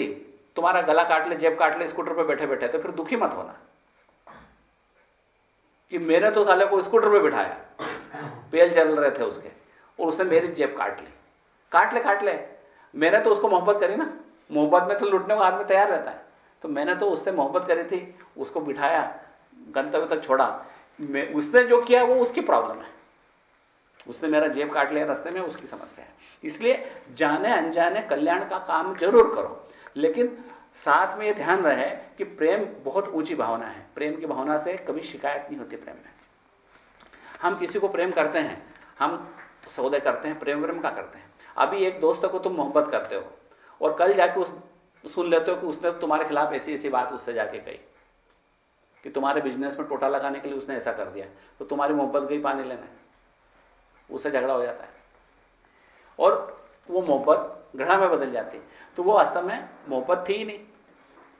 तुम्हारा गला काट ले, जेब काट ले, स्कूटर पर बैठे बैठे तो फिर दुखी मत होना। कि मैंने तो साले को स्कूटर पे बिठाया। पेल चल रहे थे उसके। और उसने मेरी जेब काट ली। काट ले काट ले। मैंने तो उसको मोहब्बत करी ना। मोहब्बत में तो लुटने को आदमी तैयार रहता है। तो मैंने तो उससे मोहब्बत करी थी। उसको बिठाया, गंतव्य तक छोड़ा। उसने जो किया वो उसकी प्रॉब्लम है। उसने मेरा जेब काट लिया, रास्ते में उसकी समस्या है। इसलिए जाने अनजाने कल्याण का काम ज़रूर करो। लेकिन साथ में यह ध्यान रहे कि प्रेम बहुत ऊँची भावना है। प्रेम की भावना से कभी शिकायत नहीं होती प्रेम में। हम किसी को प्रेम करते हैं, हम सौदे करते हैं, प्रेम प्रेम का करते हैं। अभी एक दोस्त को तुम मोहब्बत करते हो और कल जाके उस, सुन लेते हो कि उसने तुम्हारे खिलाफ ऐसी ऐसी बात उससे जाके कही कि तुम्हारे बिज़नेस में टोटा लगाने के लिए उसने ऐसा कर दिया तो तुम्हारी मोहब्बत गई पानी लेने। उससे झगड़ा हो जाता है। और वो मोहब्बत घृणा में बदल जाती है। तो वो वास्तव में मोहब्बत थी ही नहीं।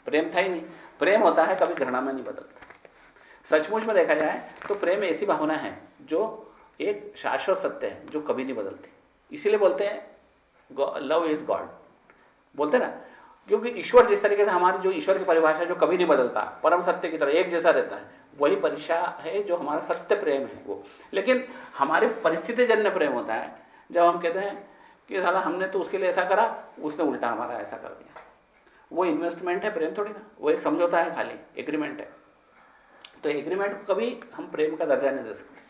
प्रेम था ही नहीं। प्रेम होता है, कभी घृणा में नहीं बदलता। सचमुच में देखा जाए तो प्रेम ऐसी भावना है, जो एक शाश्वत सत्य है, जो कभी नहीं बदलती। इसीलिए बोलते हैं लव इज़ गॉड बोलते ना, क्योंकि ईश्वर जिस तरीके से हमारी जो ईश्वर की परिभाषा जो कभी नहीं बदलता, परम सत्य की तरह एक जैसा रहता है, वही परीक्षा है जो हमारा सत्य प्रेम है वो। लेकिन हमारे परिस्थिति जन्य प्रेम होता है, जब हम कहते हैं कि साला हमने तो उसके लिए ऐसा करा, उसने उल्टा हमारा ऐसा कर दिया। वो इन्वेस्टमेंट है प्रेम थोड़ी ना, वो एक समझौता है खाली एग्रीमेंट है। तो एग्रीमेंट को कभी हम प्रेम का दर्जा नहीं दे सकते।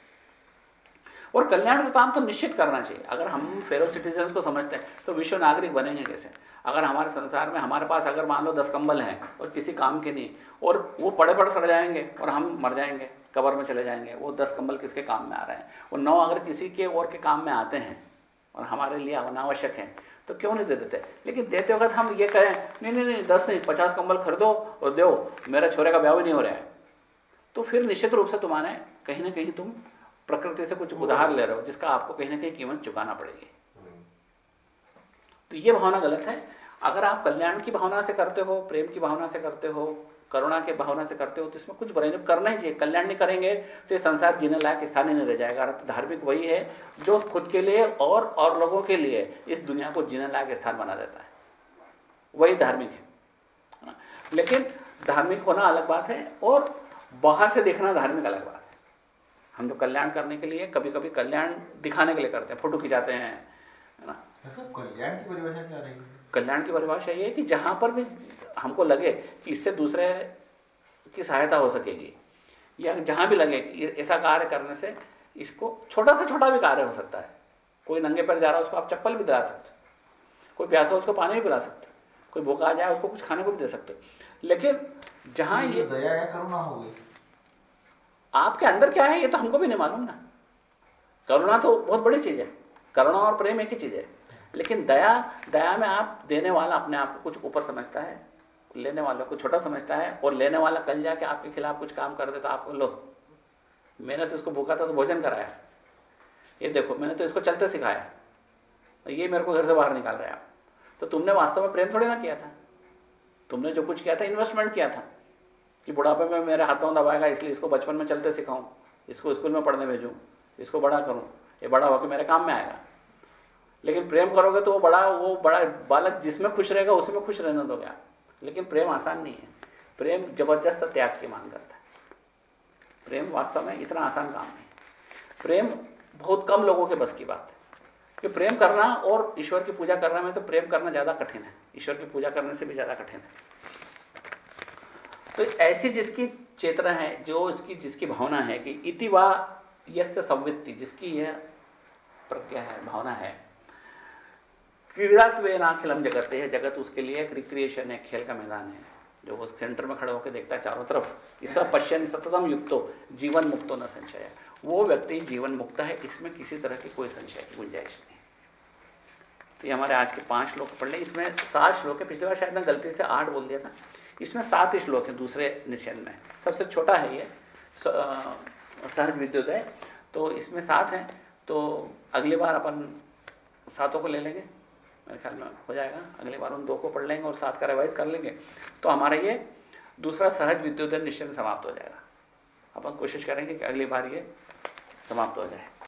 और कल्याण का काम तो निश्चित करना चाहिए। अगर हम फेरो सिटीजन को समझते हैं तो विश्व नागरिक बनेंगे कैसे? अगर हमारे संसार में हमारे पास अगर मान लो दस कंबल हैं, और किसी काम के नहीं, और वो पड़े पड़े सड़ जाएँगे, और हम मर जाएँगे, कबर में चले जाएँगे, वो दस कंबल किसके काम में आ रहे हैं? और नौ अगर किसी के और के काम में आते हैं, और हमारे लिए अनावश्यक है तो क्यों नहीं दे देते? लेकिन देते वक्त हम ये कहें नहीं नहीं नहीं दस नहीं पचास कंबल खरीदो और दो मेरा छोरे का ब्याह भी नहीं हो रहा है। तो फिर निश्चित रूप से तुम्हारे कहीं ना कहीं तुम प्रकृति से कुछ उधार ले रहे हो जिसका आपको कहीं ना कहीं कीमत चुकाना पड़ेगी। तो ये भावना गलत है। अगर आप कल्याण की भावना से करते हो प्रेम की भावना से करते हो करुणा के भावना से करते हो तो इसमें कुछ बुराई नहीं। करना ही चाहिए कल्याण नहीं करेंगे तो ये संसार जीने लायक स्थान ही नहीं रह जाएगा। अर्थ धार्मिक वही है जो खुद के लिए और और लोगों के लिए इस दुनिया को जीने लायक स्थान बना देता है। वही धार्मिक है। लेकिन धार्मिक होना अलग बात है और बाहर से देखना धार्मिक अलग बात है। हम जो कल्याण करने के लिए कभी कभी कल्याण दिखाने के लिए करते हैं फ़ोटो खिंचाते हैं ना? कल्याण की परिभाषा क्या रहेगी? कल्याण की परिभाषा यह है कि जहाँ पर भी हमको लगे कि इससे दूसरे की सहायता हो सकेगी। या जहाँ भी लगे कि ऐसा कार्य करने से इसको छोटा से छोटा भी कार्य हो सकता है। कोई नंगे पर जा रहा है उसको आप चप्पल भी दिला सकते हो। कोई प्यासा उसको पानी भी पिला सकते हो। कोई भूखा आ जाए उसको कुछ खाने को भी दे सकते हो। लेकिन जहाँ ये दया या करुणा होगी आपके अंदर क्या है ये तो हमको भी नहीं मालूम ना। करुणा तो बहुत बड़ी चीज़ है। करुणा और प्रेम एक ही चीज़ है। लेकिन दया दया में आप देने वाला अपने आप को कुछ ऊपर समझता है। लेने वाले को छोटा समझता है और लेने वाला कल जाके आपके खिलाफ कुछ काम कर दे तो आपको लो। मैंने तो इसको भूखा था तो भोजन कराया। ये देखो, मैंने तो इसको चलते सिखाया। ये मेरे को घर से बाहर निकाल रहा है तो तुमने वास्तव में प्रेम थोड़ी ना किया था? तुमने जो कुछ किया था इन्वेस्टमेंट किया था कि बुढ़ापे में मेरे हाथों दबाएगा, इसलिए इसको बचपन में चलते सिखाऊं, इसको स्कूल में पढ़ने भेजूं, इसको बड़ा करूँ, ये बड़ा होकर मेरे काम में आएगा। लेकिन प्रेम करोगे तो वो बड़ा वो बड़ा बालक जिसमें खुश रहेगा, उसी में खुश रहने दोगे आप। लेकिन प्रेम आसान नहीं है। प्रेम ज़बरदस्त त्याग की मांग करता है। प्रेम वास्तव में इतना आसान काम नहीं। प्रेम बहुत कम लोगों के बस की बात है। कि प्रेम करना और ईश्वर की पूजा करना में तो प्रेम करना ज़्यादा कठिन है। ईश्वर की पूजा करने से भी ज़्यादा कठिन है। तो ऐसी जिसकी चेतना है, जो इसकी जिसकी भावना है कि इतिवा यश संवित्ति, जिसकी यह प्रज्ञा है, भावना है क्रीड़ात्व नाखिलम जगत है, जगत उसके लिए एक रिक्रिएशन है खेल का मैदान है। जो वो सेंटर में खड़े होकर देखता है चारों तरफ़ इसका पश्चिम सततम युक्तो जीवन मुक्तो न संशय वो व्यक्ति जीवन मुक्त है, इसमें किसी तरह की कोई संशय की गुंजाइश नहीं। तो ये हमारे आज के पाँच श्लोक पढ़ लें। इसमें सात श्लोक है, पिछली बार शायद मैं गलती से आठ बोल दिया था। इसमें सात ही श्लोक है दूसरे निषेध में। सबसे छोटा है ये सहज विद्युदय तो इसमें सात है। तो अगली बार अपन सातों को ले लेंगे। मेरे ख्याल में हो जाएगा, अगली बार उन दो को पढ़ लेंगे और सात का रिवाइज कर लेंगे। तो हमारा ये दूसरा सहज विद्युत निश्चय समाप्त हो जाएगा। अपन कोशिश करेंगे कि अगली बार ये समाप्त हो जाए।